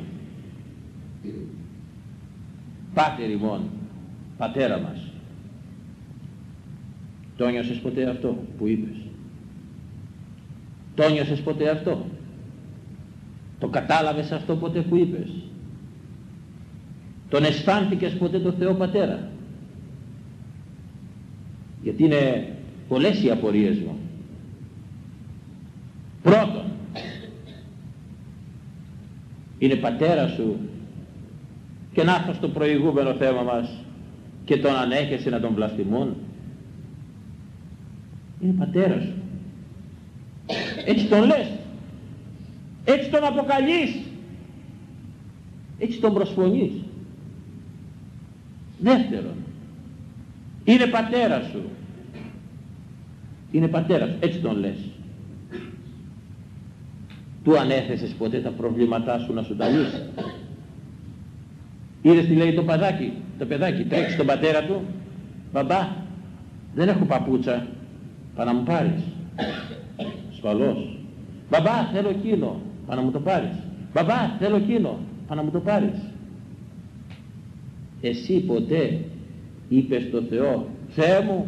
Πάτερ ημών, πατέρα μας. Το νιώσες ποτέ αυτό που είπες; Το νιώσες ποτέ αυτό; Το κατάλαβες αυτό ποτέ που είπες; Τον αισθάνθηκες ποτέ το Θεό Πατέρα; Γιατί είναι πολλές οι απορίες μου. Πρώτον, είναι πατέρα σου και να έρθω στο προηγούμενο θέμα μας και τον ανέχεσαι να τον βλαστημούν. Είναι πατέρας σου. Έτσι τον λες. Έτσι τον αποκαλείς. Έτσι τον προσφωνείς. Δεύτερον, είναι πατέρας σου. Είναι πατέρας σου. Έτσι τον λες. Του ανέθεσες ποτέ τα προβλήματά σου να σου τα λύσει. Είδες τι λέει το παιδάκι, το παιδάκι τρέχει στον πατέρα του, μπαμπά, δεν έχω παπούτσα, πά να μου πάρεις. Ασφαλώς. Μπαμπά, θέλω εκείνο, πά να μου το πάρεις. Μπαμπά, θέλω εκείνο, πά να μου το πάρεις. Εσύ ποτέ είπες στο Θεό, Θεέ μου,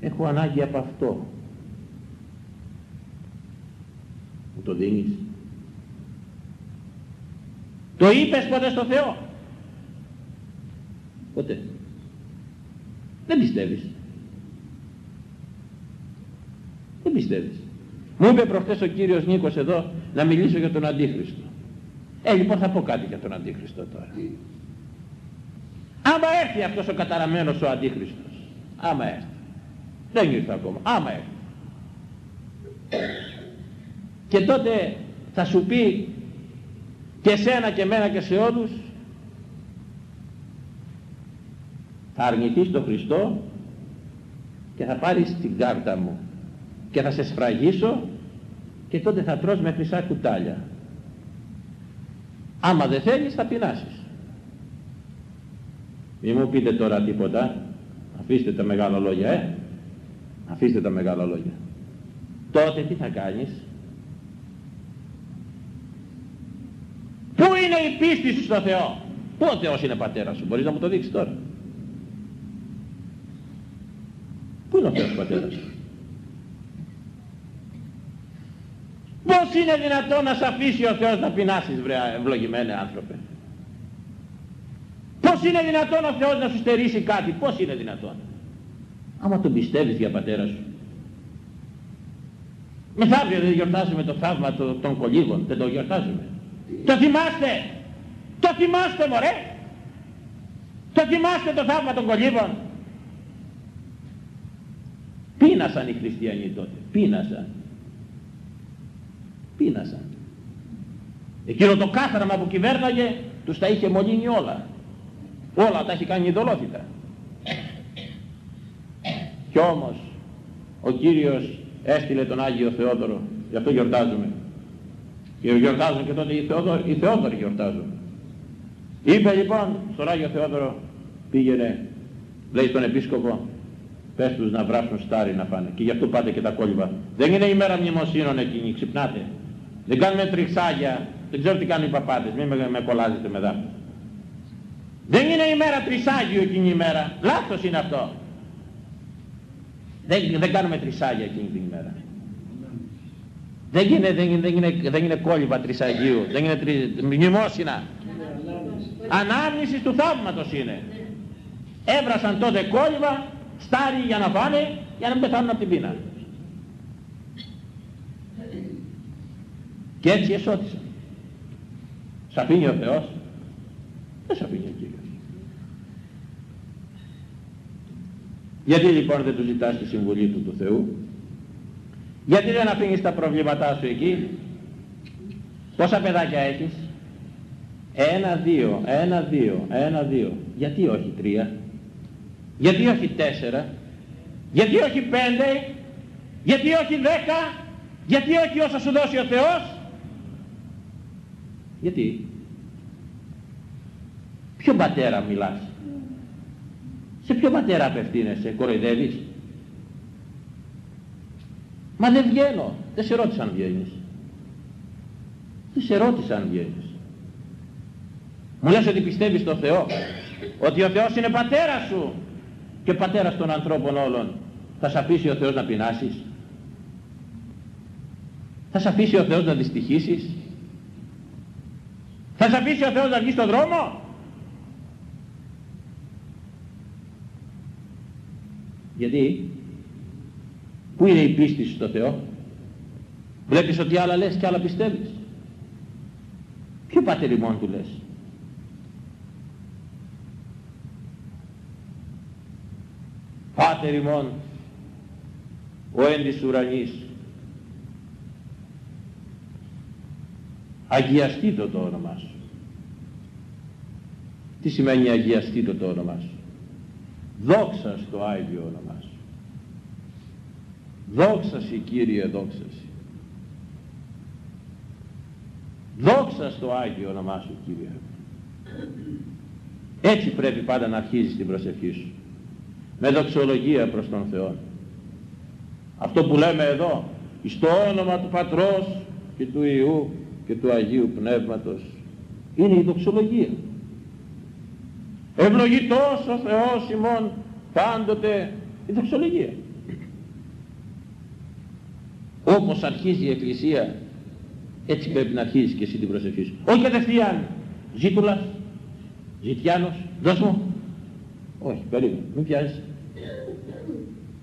έχω ανάγκη από αυτό. Μου το δίνεις. Το είπες ποτέ στο Θεό; Ποτέ. Δεν πιστεύεις. Δεν πιστεύεις. Μου είπε προχθές ο κύριος Νίκος εδώ να μιλήσω για τον Αντίχριστο. Ε, λοιπόν θα πω κάτι για τον Αντίχριστο τώρα. Άμα έρθει αυτός ο καταραμένος ο Αντίχριστος. Άμα έρθει. Δεν ήρθε ακόμα. Άμα έρθει. Και τότε θα σου πει και σένα και μένα και σε όλους θα αρνηθείς τον Χριστό και θα πάρεις την κάρτα μου και θα σε σφραγίσω και τότε θα τρως με χρυσά κουτάλια. Άμα δεν θέλεις θα πεινάσεις μη μου πείτε τώρα τίποτα. Αφήστε τα μεγάλα λόγια ε. Αφήστε τα μεγάλα λόγια. Τότε τι θα κάνεις; Πού είναι η πίστη σου στο Θεό. Πού ο Θεός είναι πατέρας σου. Μπορείς να μου το δείξεις τώρα. Πού είναι ο Θεός πατέρας σου. Πώς είναι δυνατόν να σε αφήσει ο Θεός να πεινάσεις βρε ευλογημένε άνθρωπε. Πώς είναι δυνατόν ο Θεός να σου στερήσει κάτι. Πώς είναι δυνατόν. Άμα τον πιστεύεις για πατέρα σου. Μεθαύριο δεν γιορτάζουμε το θαύμα των κολύβων. Δεν το γιορτάζουμε. Το θυμάστε. Το θυμάστε μωρέ. Το θυμάστε το θαύμα των κολύβων. Πείνασαν οι χριστιανοί τότε. Πείνασαν. Πείνασαν. Εκείνο το κάθραμα που κυβέρναγε τους τα είχε μολύνει όλα. Όλα τα έχει κάνει ειδωλότητα. Κι όμως ο Κύριος έστειλε τον Άγιο Θεόδωρο. Γι' αυτό γιορτάζουμε. Και γιορτάζουν και τότε οι Θεόδωροι, οι Θεόδωροι γιορτάζουν. Είπε λοιπόν στον Άγιο Θεόδωρο πήγαινε, λέει στον Επίσκοπο, πες τους να βράσουν στάρι να φάνε. Και γι' αυτό πάτε και τα κόλυβα. Δεν είναι η μέρα μνημοσύνων εκείνη, ξυπνάτε. Δεν κάνουμε τριξάγια, δεν ξέρω τι κάνουν οι παπάτες, μην με, με κολλάζετε με δάχτυλα. Δεν είναι η μέρα τρισάγιο εκείνη η μέρα. Λάθος είναι αυτό. Δεν, δεν κάνουμε τρισάγια εκείνη την ημέρα. Δεν είναι, δεν είναι, δεν είναι, δεν είναι κόλληβα τρισαγίου, δεν είναι τρι, μνημόσυνα. Ανάμνησης του θαύματος είναι. Έβρασαν τότε κόλληβα, στάρι για να φάνε, για να μην πεθάνουν από την πείνα. Και έτσι εσώτησαν. Σ' αφήνει ο Θεός; Δεν σ' αφήνει ο Κύριος. Γιατί λοιπόν δεν του ζητάς τη συμβουλή του του Θεού; Γιατί δεν αφήνεις τα προβλήματά σου εκεί; Πόσα παιδάκια έχεις; Ένα, δύο, ένα, δύο, ένα, δύο. Γιατί όχι τρία; Γιατί όχι τέσσερα; Γιατί όχι πέντε; Γιατί όχι δέκα; Γιατί όχι όσα σου δώσει ο Θεός; Γιατί; Ποιο πατέρα μιλάς; Σε ποιο πατέρα απευθύνεσαι, κοροϊδεύεις; Μα δεν βγαίνω. Δεν σε ρώτησα αν βγαίνεις. Δεν σε ρώτησα αν βγαίνεις. Μου λες ότι πιστεύεις στο Θεό. Ότι ο Θεός είναι πατέρας σου και πατέρας των ανθρώπων όλων. Θα σε αφήσει ο Θεός να πεινάσεις. Θα σε αφήσει ο Θεός να δυστυχήσεις. Θα σε αφήσει ο Θεός να βγει στον δρόμο. Γιατί, πού είναι η πίστη σου στο Θεό; Βλέπεις ότι άλλα λες και άλλα πιστεύεις. Ποιο πάτερ ημών του λες; Πάτερ ημών, ο έντης ουρανής, αγιαστήτω το όνομά σου. Τι σημαίνει αγιαστήτω το όνομά σου; Δόξα στο Άγιο όνομά σου. Δόξαση Κύριε δόξαση. Δόξα στο Άγιο όνομά σου Κύριε. Έτσι πρέπει πάντα να αρχίζεις την προσευχή σου. Με δοξολογία προς τον Θεό. Αυτό που λέμε εδώ, στο όνομα του Πατρός και του Ιού και του Αγίου Πνεύματος είναι η δοξολογία. Ευλογητός ο Θεός ημών πάντοτε η δοξολογία. Όπως αρχίζει η Εκκλησία έτσι πρέπει να αρχίσεις και εσύ την προσευχή σου. Όχι κατευθείαν ζήτουλας, ζητιάνος, δώσ' μου. Όχι, περίμενε, μην πιάζεις.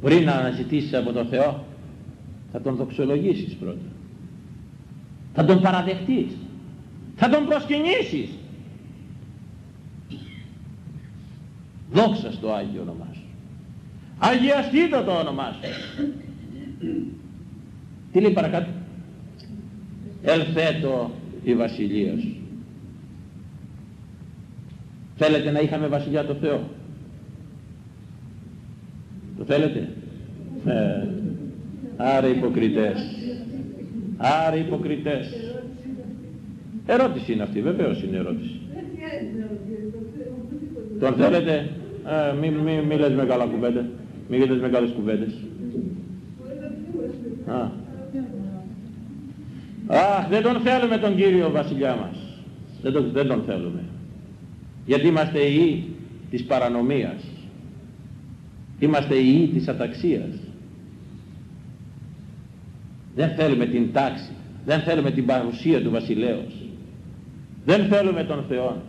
Πριν να αναζητήσεις από τον Θεό θα τον δοξολογήσεις πρώτα θα τον παραδεχτείς θα τον προσκυνήσεις δόξα στο Άγιο όνομά σου αγιαστείτε το όνομά σου τι λέει παρακάτω; Ελθέτω η βασιλεία σου θέλετε να είχαμε βασιλιά το Θεό; Το θέλετε; Ε, άρα υποκριτές Άρα υποκριτές. Ερώτηση είναι αυτή, βεβαίως είναι ερώτηση. Τον θέλετε, ε, μη, μη, μη λες μεγάλα κουβέντα, μη λες μεγάλες κουβέντες. Α. Αχ, δεν τον θέλουμε τον Κύριο Βασιλιά μας. Δεν τον, δεν τον θέλουμε. Γιατί είμαστε οι της παρανομίας. Είμαστε οι της αταξίας. Δεν θέλουμε την τάξη. Δεν θέλουμε την παρουσία του βασιλέως. Δεν θέλουμε τον Θεό.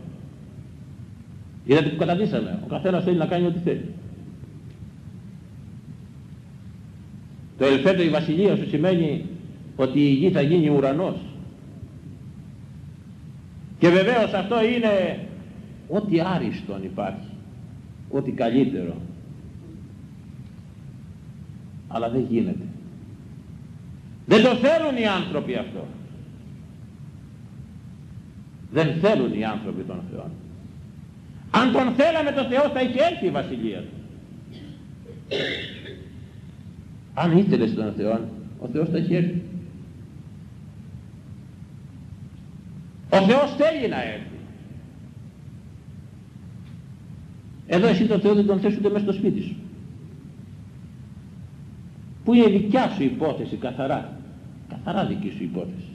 Γιατί που καταδύσαμε. Ο καθένας θέλει να κάνει ό,τι θέλει. Το ελφέτο η βασιλεία σου σημαίνει ότι η γη θα γίνει ουρανός. Και βεβαίως αυτό είναι ό,τι άριστον υπάρχει, ό,τι καλύτερο. Αλλά δεν γίνεται. Δεν το θέλουν οι άνθρωποι αυτό. Δεν θέλουν οι άνθρωποι τον Θεό. Αν τον θέλαμε τον Θεό θα είχε έρθει η Βασιλεία του. Αν ήθελες τον Θεό, ο Θεός θα είχε έρθει. Ο Θεός θέλει να έρθει. Εδώ εσύ τον Θεό δεν τον θες ούτε μέσα στο σπίτι σου. Που είναι δικιά σου υπόθεση καθαρά; Καθαρά δική σου υπόθεση.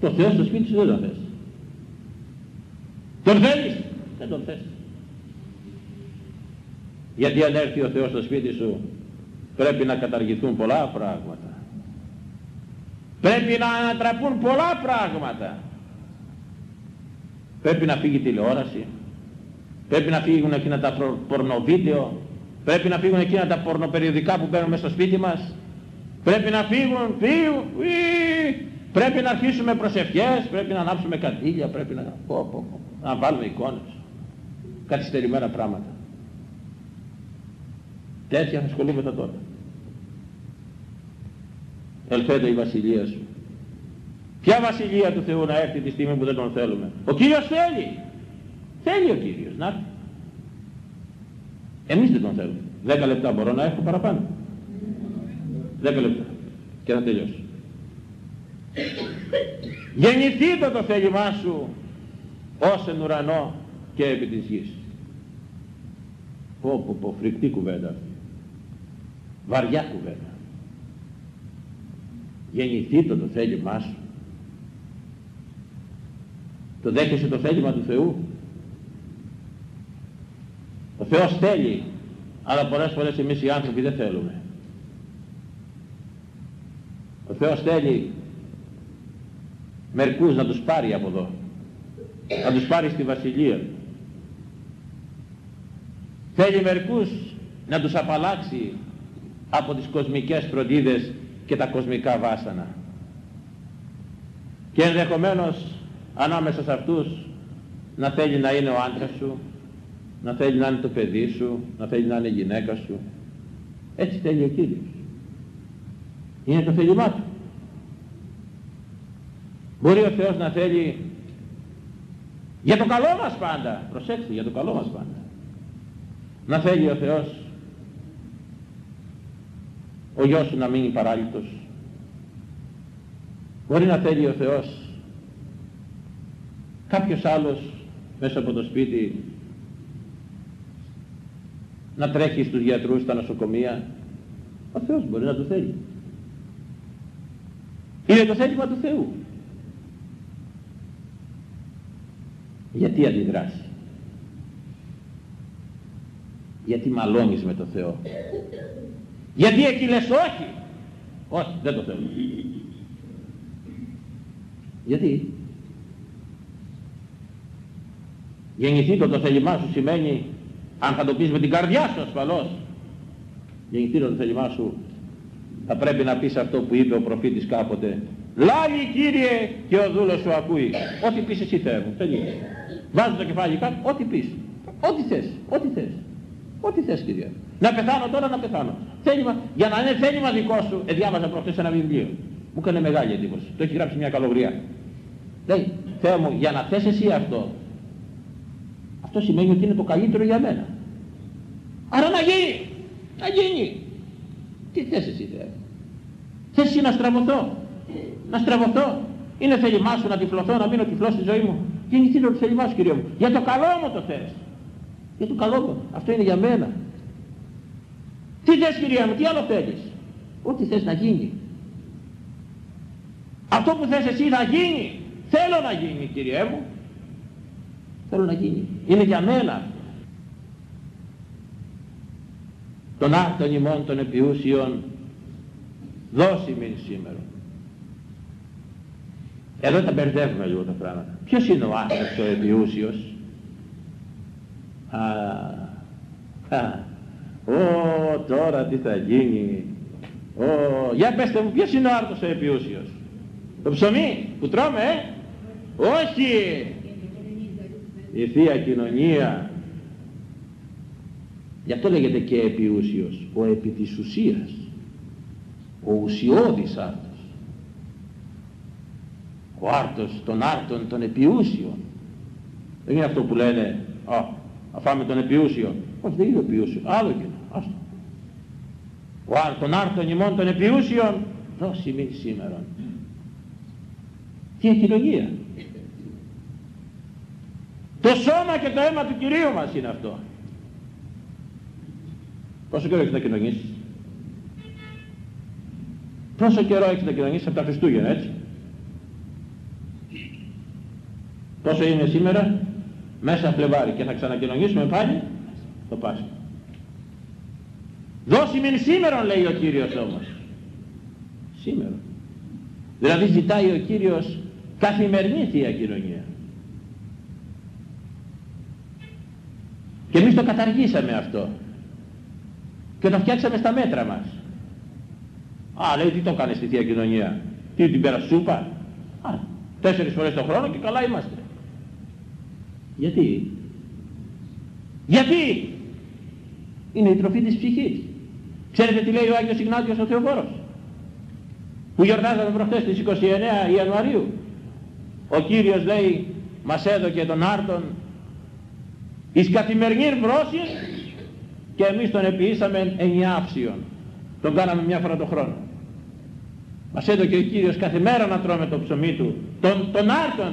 Το Θεό στο σπίτι σου δεν τον θες. Τον θέλεις; Δεν τον θες. Γιατί αν έρθει ο Θεός στο σπίτι σου πρέπει να καταργηθούν πολλά πράγματα. Πρέπει να ανατραπούν πολλά πράγματα. Πρέπει να φύγει τηλεόραση. Πρέπει να φύγουν εκείνα τα πορνοβίτεο. Πρέπει να φύγουν εκείνα τα πορνοπεριοδικά που παίρνουν μέσα στο σπίτι μας. Πρέπει να φύγουν, φύγουν, πρέπει να αρχίσουμε προσευχές, πρέπει να ανάψουμε καντήλια, πρέπει να, να βάλουμε εικόνες. Καθυστερημένα πράγματα. Τέτοια θα ασχολούμαι τώρα. Ελθέτε η βασιλεία σου. Ποια βασιλεία του Θεού να έρθει τη στιγμή που δεν τον θέλουμε; Ο Κύριος θέλει. Θέλει ο Κύριος να έρθει. Εμείς δεν τον θέλουμε. Δέκα λεπτά μπορώ να έχω παραπάνω. Δέκα λεπτά. Και να τελειώσει. Γεννηθείτε το θέλημά σου ως εν ουρανό και επί της γης. Πω πω πω φρικτή κουβέντα Βαριά κουβέντα. Γεννηθείτε το θέλημά σου. Το δέχεσαι το θέλημα του Θεού. Ο Θεός θέλει, αλλά πολλές φορές εμείς οι άνθρωποι δεν θέλουμε. Ο Θεός θέλει μερικούς να τους πάρει από εδώ. Να τους πάρει στη Βασιλεία. Θέλει μερικούς να τους απαλλάξει από τις κοσμικές φροντίδες και τα κοσμικά βάσανα. Και ενδεχομένως ανάμεσα σε αυτούς να θέλει να είναι ο άντρας σου, να θέλει να είναι το παιδί σου, να θέλει να είναι η γυναίκα σου. Έτσι θέλει ο Κύριος. Είναι το θέλημά του. Μπορεί ο Θεός να θέλει για το καλό μας πάντα. Προσέξτε, για το καλό μας πάντα. Να θέλει ο Θεός ο γιος σου να μείνει παράλυτος. Μπορεί να θέλει ο Θεός κάποιος άλλος μέσα από το σπίτι να τρέχει στους γιατρούς στα νοσοκομεία. Ο Θεός μπορεί να το θέλει. Είναι το θέλημα του Θεού. Γιατί αντιδράσει. Γιατί μαλώνεις με το Θεό; Γιατί εκεί λες όχι; Όχι, δεν το θέλω. Γιατί; Γεννηθείτε το θέλημά σου σημαίνει, αν θα το πεις με την καρδιά σου ασφαλώς, γεννηθείτε το θέλημά σου, θα πρέπει να πεις αυτό που είπε ο προφήτης κάποτε. Λάλη Κύριε και ο δούλος σου ακούει. Ό,τι πεις εσύ Θεέ μου. Βάζω το κεφάλι κάτω, ό,τι πεις. Ό,τι θες, ό,τι θες. Ό,τι θες Κύριε. Να πεθάνω τώρα να πεθάνω. Θέλημα, για να είναι θέλημα δικό σου, ε, διάβαζα προχθές ένα βιβλίο. Μου έκανε μεγάλη εντύπωση. Το έχει γράψει μια καλογρία. Λέει, Θεέ μου, για να θες εσύ αυτό, αυτό σημαίνει ότι είναι το καλύτερο για μένα. Άρα να γίνει, να γίνει. Τι θες εσύ Θεέ. Θες εσύ να στραβωθώ, να στραβωθώ. Είναι θέλημά σου να τυφλωθώ, να μείνω τυφλός στη ζωή μου. Γεννηθεί το θέλημά σου Κύριε μου. Για το καλό μου το θες. Για το καλό μου. Αυτό είναι για μένα. Τι θες κυρία μου, τι άλλο θέλεις; Ό,τι θες να γίνει. Αυτό που θες εσύ να γίνει. Θέλω να γίνει κυρία μου. Θέλω να γίνει. Είναι για μένα. Τον άρτον ημών των επιούσιων δώσει μην σήμερα. Εδώ τα μπερδεύουμε λίγο τα πράγματα. Ποιος είναι ο άνθρωπος ο επιούσιος; Α, α, Ω, τώρα τι θα γίνει. Ω, για πέστε μου, ποιος είναι ο άρτος ο επιούσιος; Το ψωμί που τρώμε, ε; Όχι! Η Θεία Κοινωνία. Γι' αυτό λέγεται και επιούσιος, ο επί της ουσίας, ο ουσιώδης άρτος. Ο άρτος των άρτων των επιούσιων. Δεν είναι αυτό που λένε, α, αφάμε τον επιούσιο. Όχι, δεν είναι επιούσιος, άλλο και άστο. Ο άρτον άρτων ημών των επιούσιων, δώσει μη σήμερα. Τι κοινωνία. Το σώμα και το αίμα του Κυρίου μας είναι αυτό. Πόσο καιρό έχεις να κοινωνήσεις; Πόσο καιρό έχεις να κοινωνήσεις από τα Χριστούγεννα έτσι; Πόσο είναι σήμερα; Μέσα Φλεβάρι και θα ξανακοινωνήσουμε πάλι το Πάσχα. Δώσει μην σήμερα λέει ο Κύριος όμως. Σήμερα. Δηλαδή ζητάει ο Κύριος καθημερινή Θεία Κοινωνία. Και εμείς το καταργήσαμε αυτό. Και το φτιάξαμε στα μέτρα μας. Α, λέει, τι το κάνεις στη Θεία Κοινωνία. Τι την πέρα σούπα; Α, τέσσερις φορές το χρόνο και καλά είμαστε. Γιατί; Γιατί; Είναι η τροφή της ψυχής. Ξέρετε τι λέει ο Άγιος Ιγνάτιος ο Θεοφόρος. Που γιορτάζαμε προχθές στις 29 Ιανουαρίου. Ο Κύριος λέει μας έδωκε τον άρτον εις καθημερινή βρώση και εμείς τον επιήσαμε ενιάψιον. Τον κάναμε μια φορά το χρόνο. Μας έδωκε ο Κύριος κάθε μέρα να τρώμε το ψωμί του, τον, τον άρτον,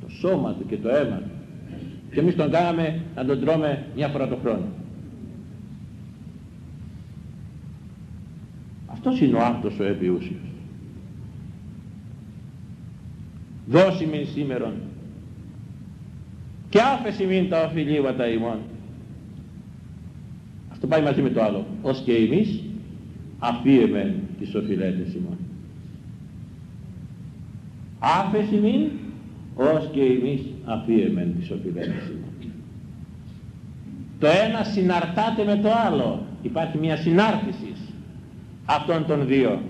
το σώμα του και το αίμα του. Και εμείς τον κάναμε να τον τρώμε μια φορά το χρόνο. Αυτός είναι ο άρτος ο επιούσιος. Δώσει μην σήμερον και άφεση μην τα οφειλίβατα ημών. Αυτό πάει μαζί με το άλλο. Ως και εμείς αφίεμεν τις οφειλέτες ημών. Άφεση μην ως και εμείς αφίεμεν τις οφειλέτες ημών. Το ένα συναρτάται με το άλλο. Υπάρχει μια συνάρτηση αυτών των δύο.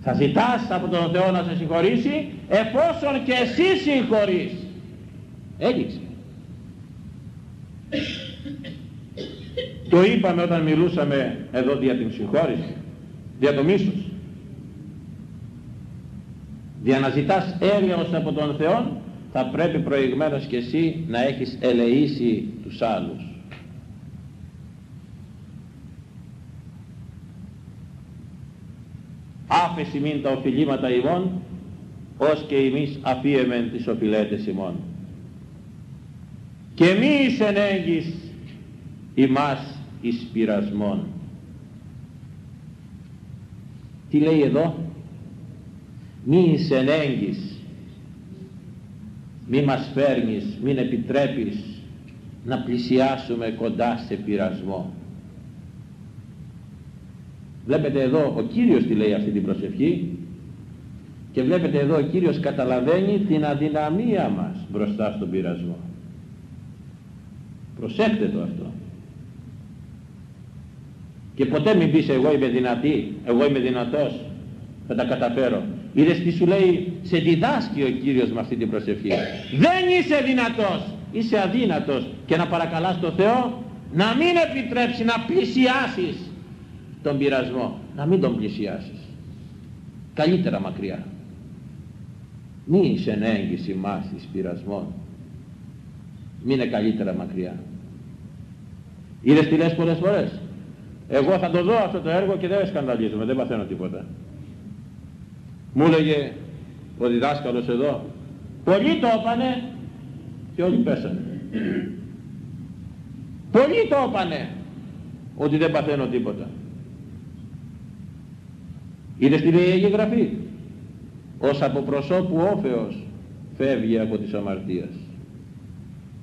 Θα ζητάς από τον Θεό να σε συγχωρήσει εφόσον και εσύ συγχωρείς. Έληξε. Το είπαμε όταν μιλούσαμε εδώ δια την συγχώρηση, δια το μίσος. Δια να ζητάς έλεος από τον Θεό θα πρέπει προηγμένως και εσύ να έχεις ελεήσει τους άλλους. Άφεση μην τα οφειλήματα ημών ως και εμείς αφίεμεν τις οφειλέτες ημών. Και μη εις ενέγγις ημάς εις πειρασμών. Τι λέει εδώ; Μη εις ενέγγις μη μας φέρνεις μην επιτρέπεις να πλησιάσουμε κοντά σε πειρασμό Βλέπετε εδώ ο Κύριος τι λέει αυτή την προσευχή και βλέπετε εδώ ο Κύριος καταλαβαίνει την αδυναμία μας μπροστά στον πειρασμό. Προσέξτε το αυτό. Και ποτέ μην πεις εγώ είμαι δυνατή, εγώ είμαι δυνατός, θα τα καταφέρω. Είδες τι σου λέει, σε διδάσκει ο Κύριος με αυτή την προσευχή. Δεν είσαι δυνατός, είσαι αδύνατος και να παρακαλάς τον Θεό να μην επιτρέψει να πλησιάσεις τον πειρασμό. Να μην τον πλησιάσεις. Καλύτερα μακριά. Μη είσαι έγκυση μάθης πειρασμών μη είναι καλύτερα μακριά. Είδες τι λες πολλές φορές; Εγώ θα το δω αυτό το έργο και δεν σκανδαλίζομαι δεν παθαίνω τίποτα. Μου έλεγε ο διδάσκαλος εδώ πολλοί το έπανε και όλοι πέσανε. Πολλοί το έπανε ότι δεν παθαίνω τίποτα Είδες τι λέει η Γραφή; Ως από προσώπου όφεος φεύγει από της αμαρτίας.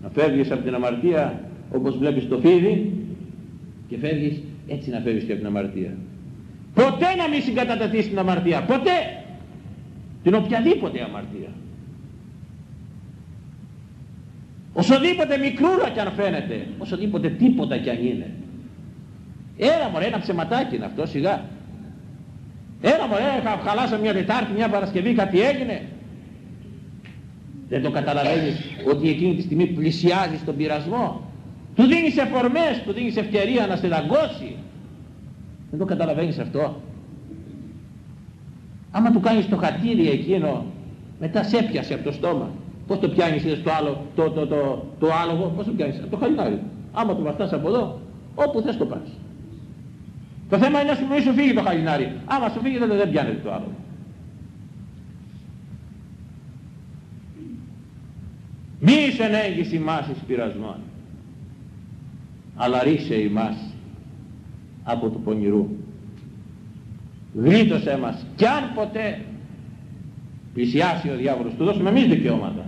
Να φεύγεις από την αμαρτία όπως βλέπεις το φίδι και φεύγεις έτσι να φεύγεις και από την αμαρτία. Ποτέ να μην συγκατατεθείς στην αμαρτία. Ποτέ. Την οποιαδήποτε αμαρτία. Οσοδήποτε μικρούρα κι αν φαίνεται. Οσοδήποτε τίποτα κι αν είναι. Έλα μωρέ ένα ψεματάκι είναι αυτό σιγά. Έλα μωρέ, χαλάσαμε μια Τετάρτη, μια Παρασκευή, κάτι έγινε. Δεν το καταλαβαίνεις ότι εκείνη τη στιγμή πλησιάζεις στον πειρασμό. Του δίνεις εφορμές, του δίνεις ευκαιρία να στεδαγκώσει. Δεν το καταλαβαίνεις αυτό. Άμα του κάνεις το χατήρι εκείνο, μετά σε έπιασε από το στόμα. Πώς το πιάνεις στο άλλο, το, το, το, το άλογο, πώς το πιάνεις, από το χαλινάρι. Άμα το βαστάς από εδώ, όπου θες το πας. Το θέμα είναι να σου φύγει το χαλινάρι. Άμα σου φύγει τότε δεν πιάνεται το άλογο. Μη εισενέγγιση ημάς εις πειρασμών, αλλά ρίσε ημάς από του πονηρού. Γλίτωσέ μας κι αν ποτέ πλησιάσει ο διάβολος, του δώσουμε εμείς δικαιώματα.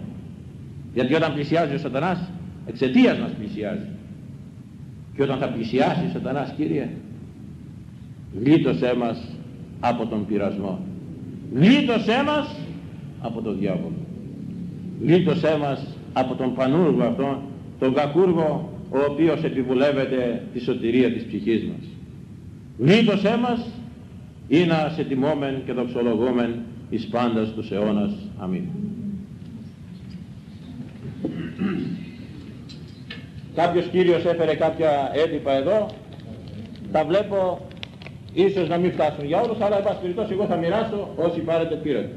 Γιατί όταν πλησιάζει ο σατανάς, εξαιτίας μας πλησιάζει. Και όταν θα πλησιάσει ο σατανάς, Κύριε, γλίτωσέ μας από τον πειρασμό. Γλίτωσέ μας από τον διάβολο. Γλίτωσέ μας από τον πανούργο αυτό, τον κακούργο, ο οποίος επιβουλεύεται τη σωτηρία της ψυχής μας. Γλίτωσέ μας ή να σε τιμόμεν και δοξολογούμεν εις πάντας τους αιώνας. Αμήν. Κάποιος κύριος έφερε κάποια έντυπα εδώ, τα βλέπω ίσως να μην φτάσουν για όλους, αλλά εν πάση περιπτώσει εγώ θα μοιράσω όσοι πάρετε πήρατε.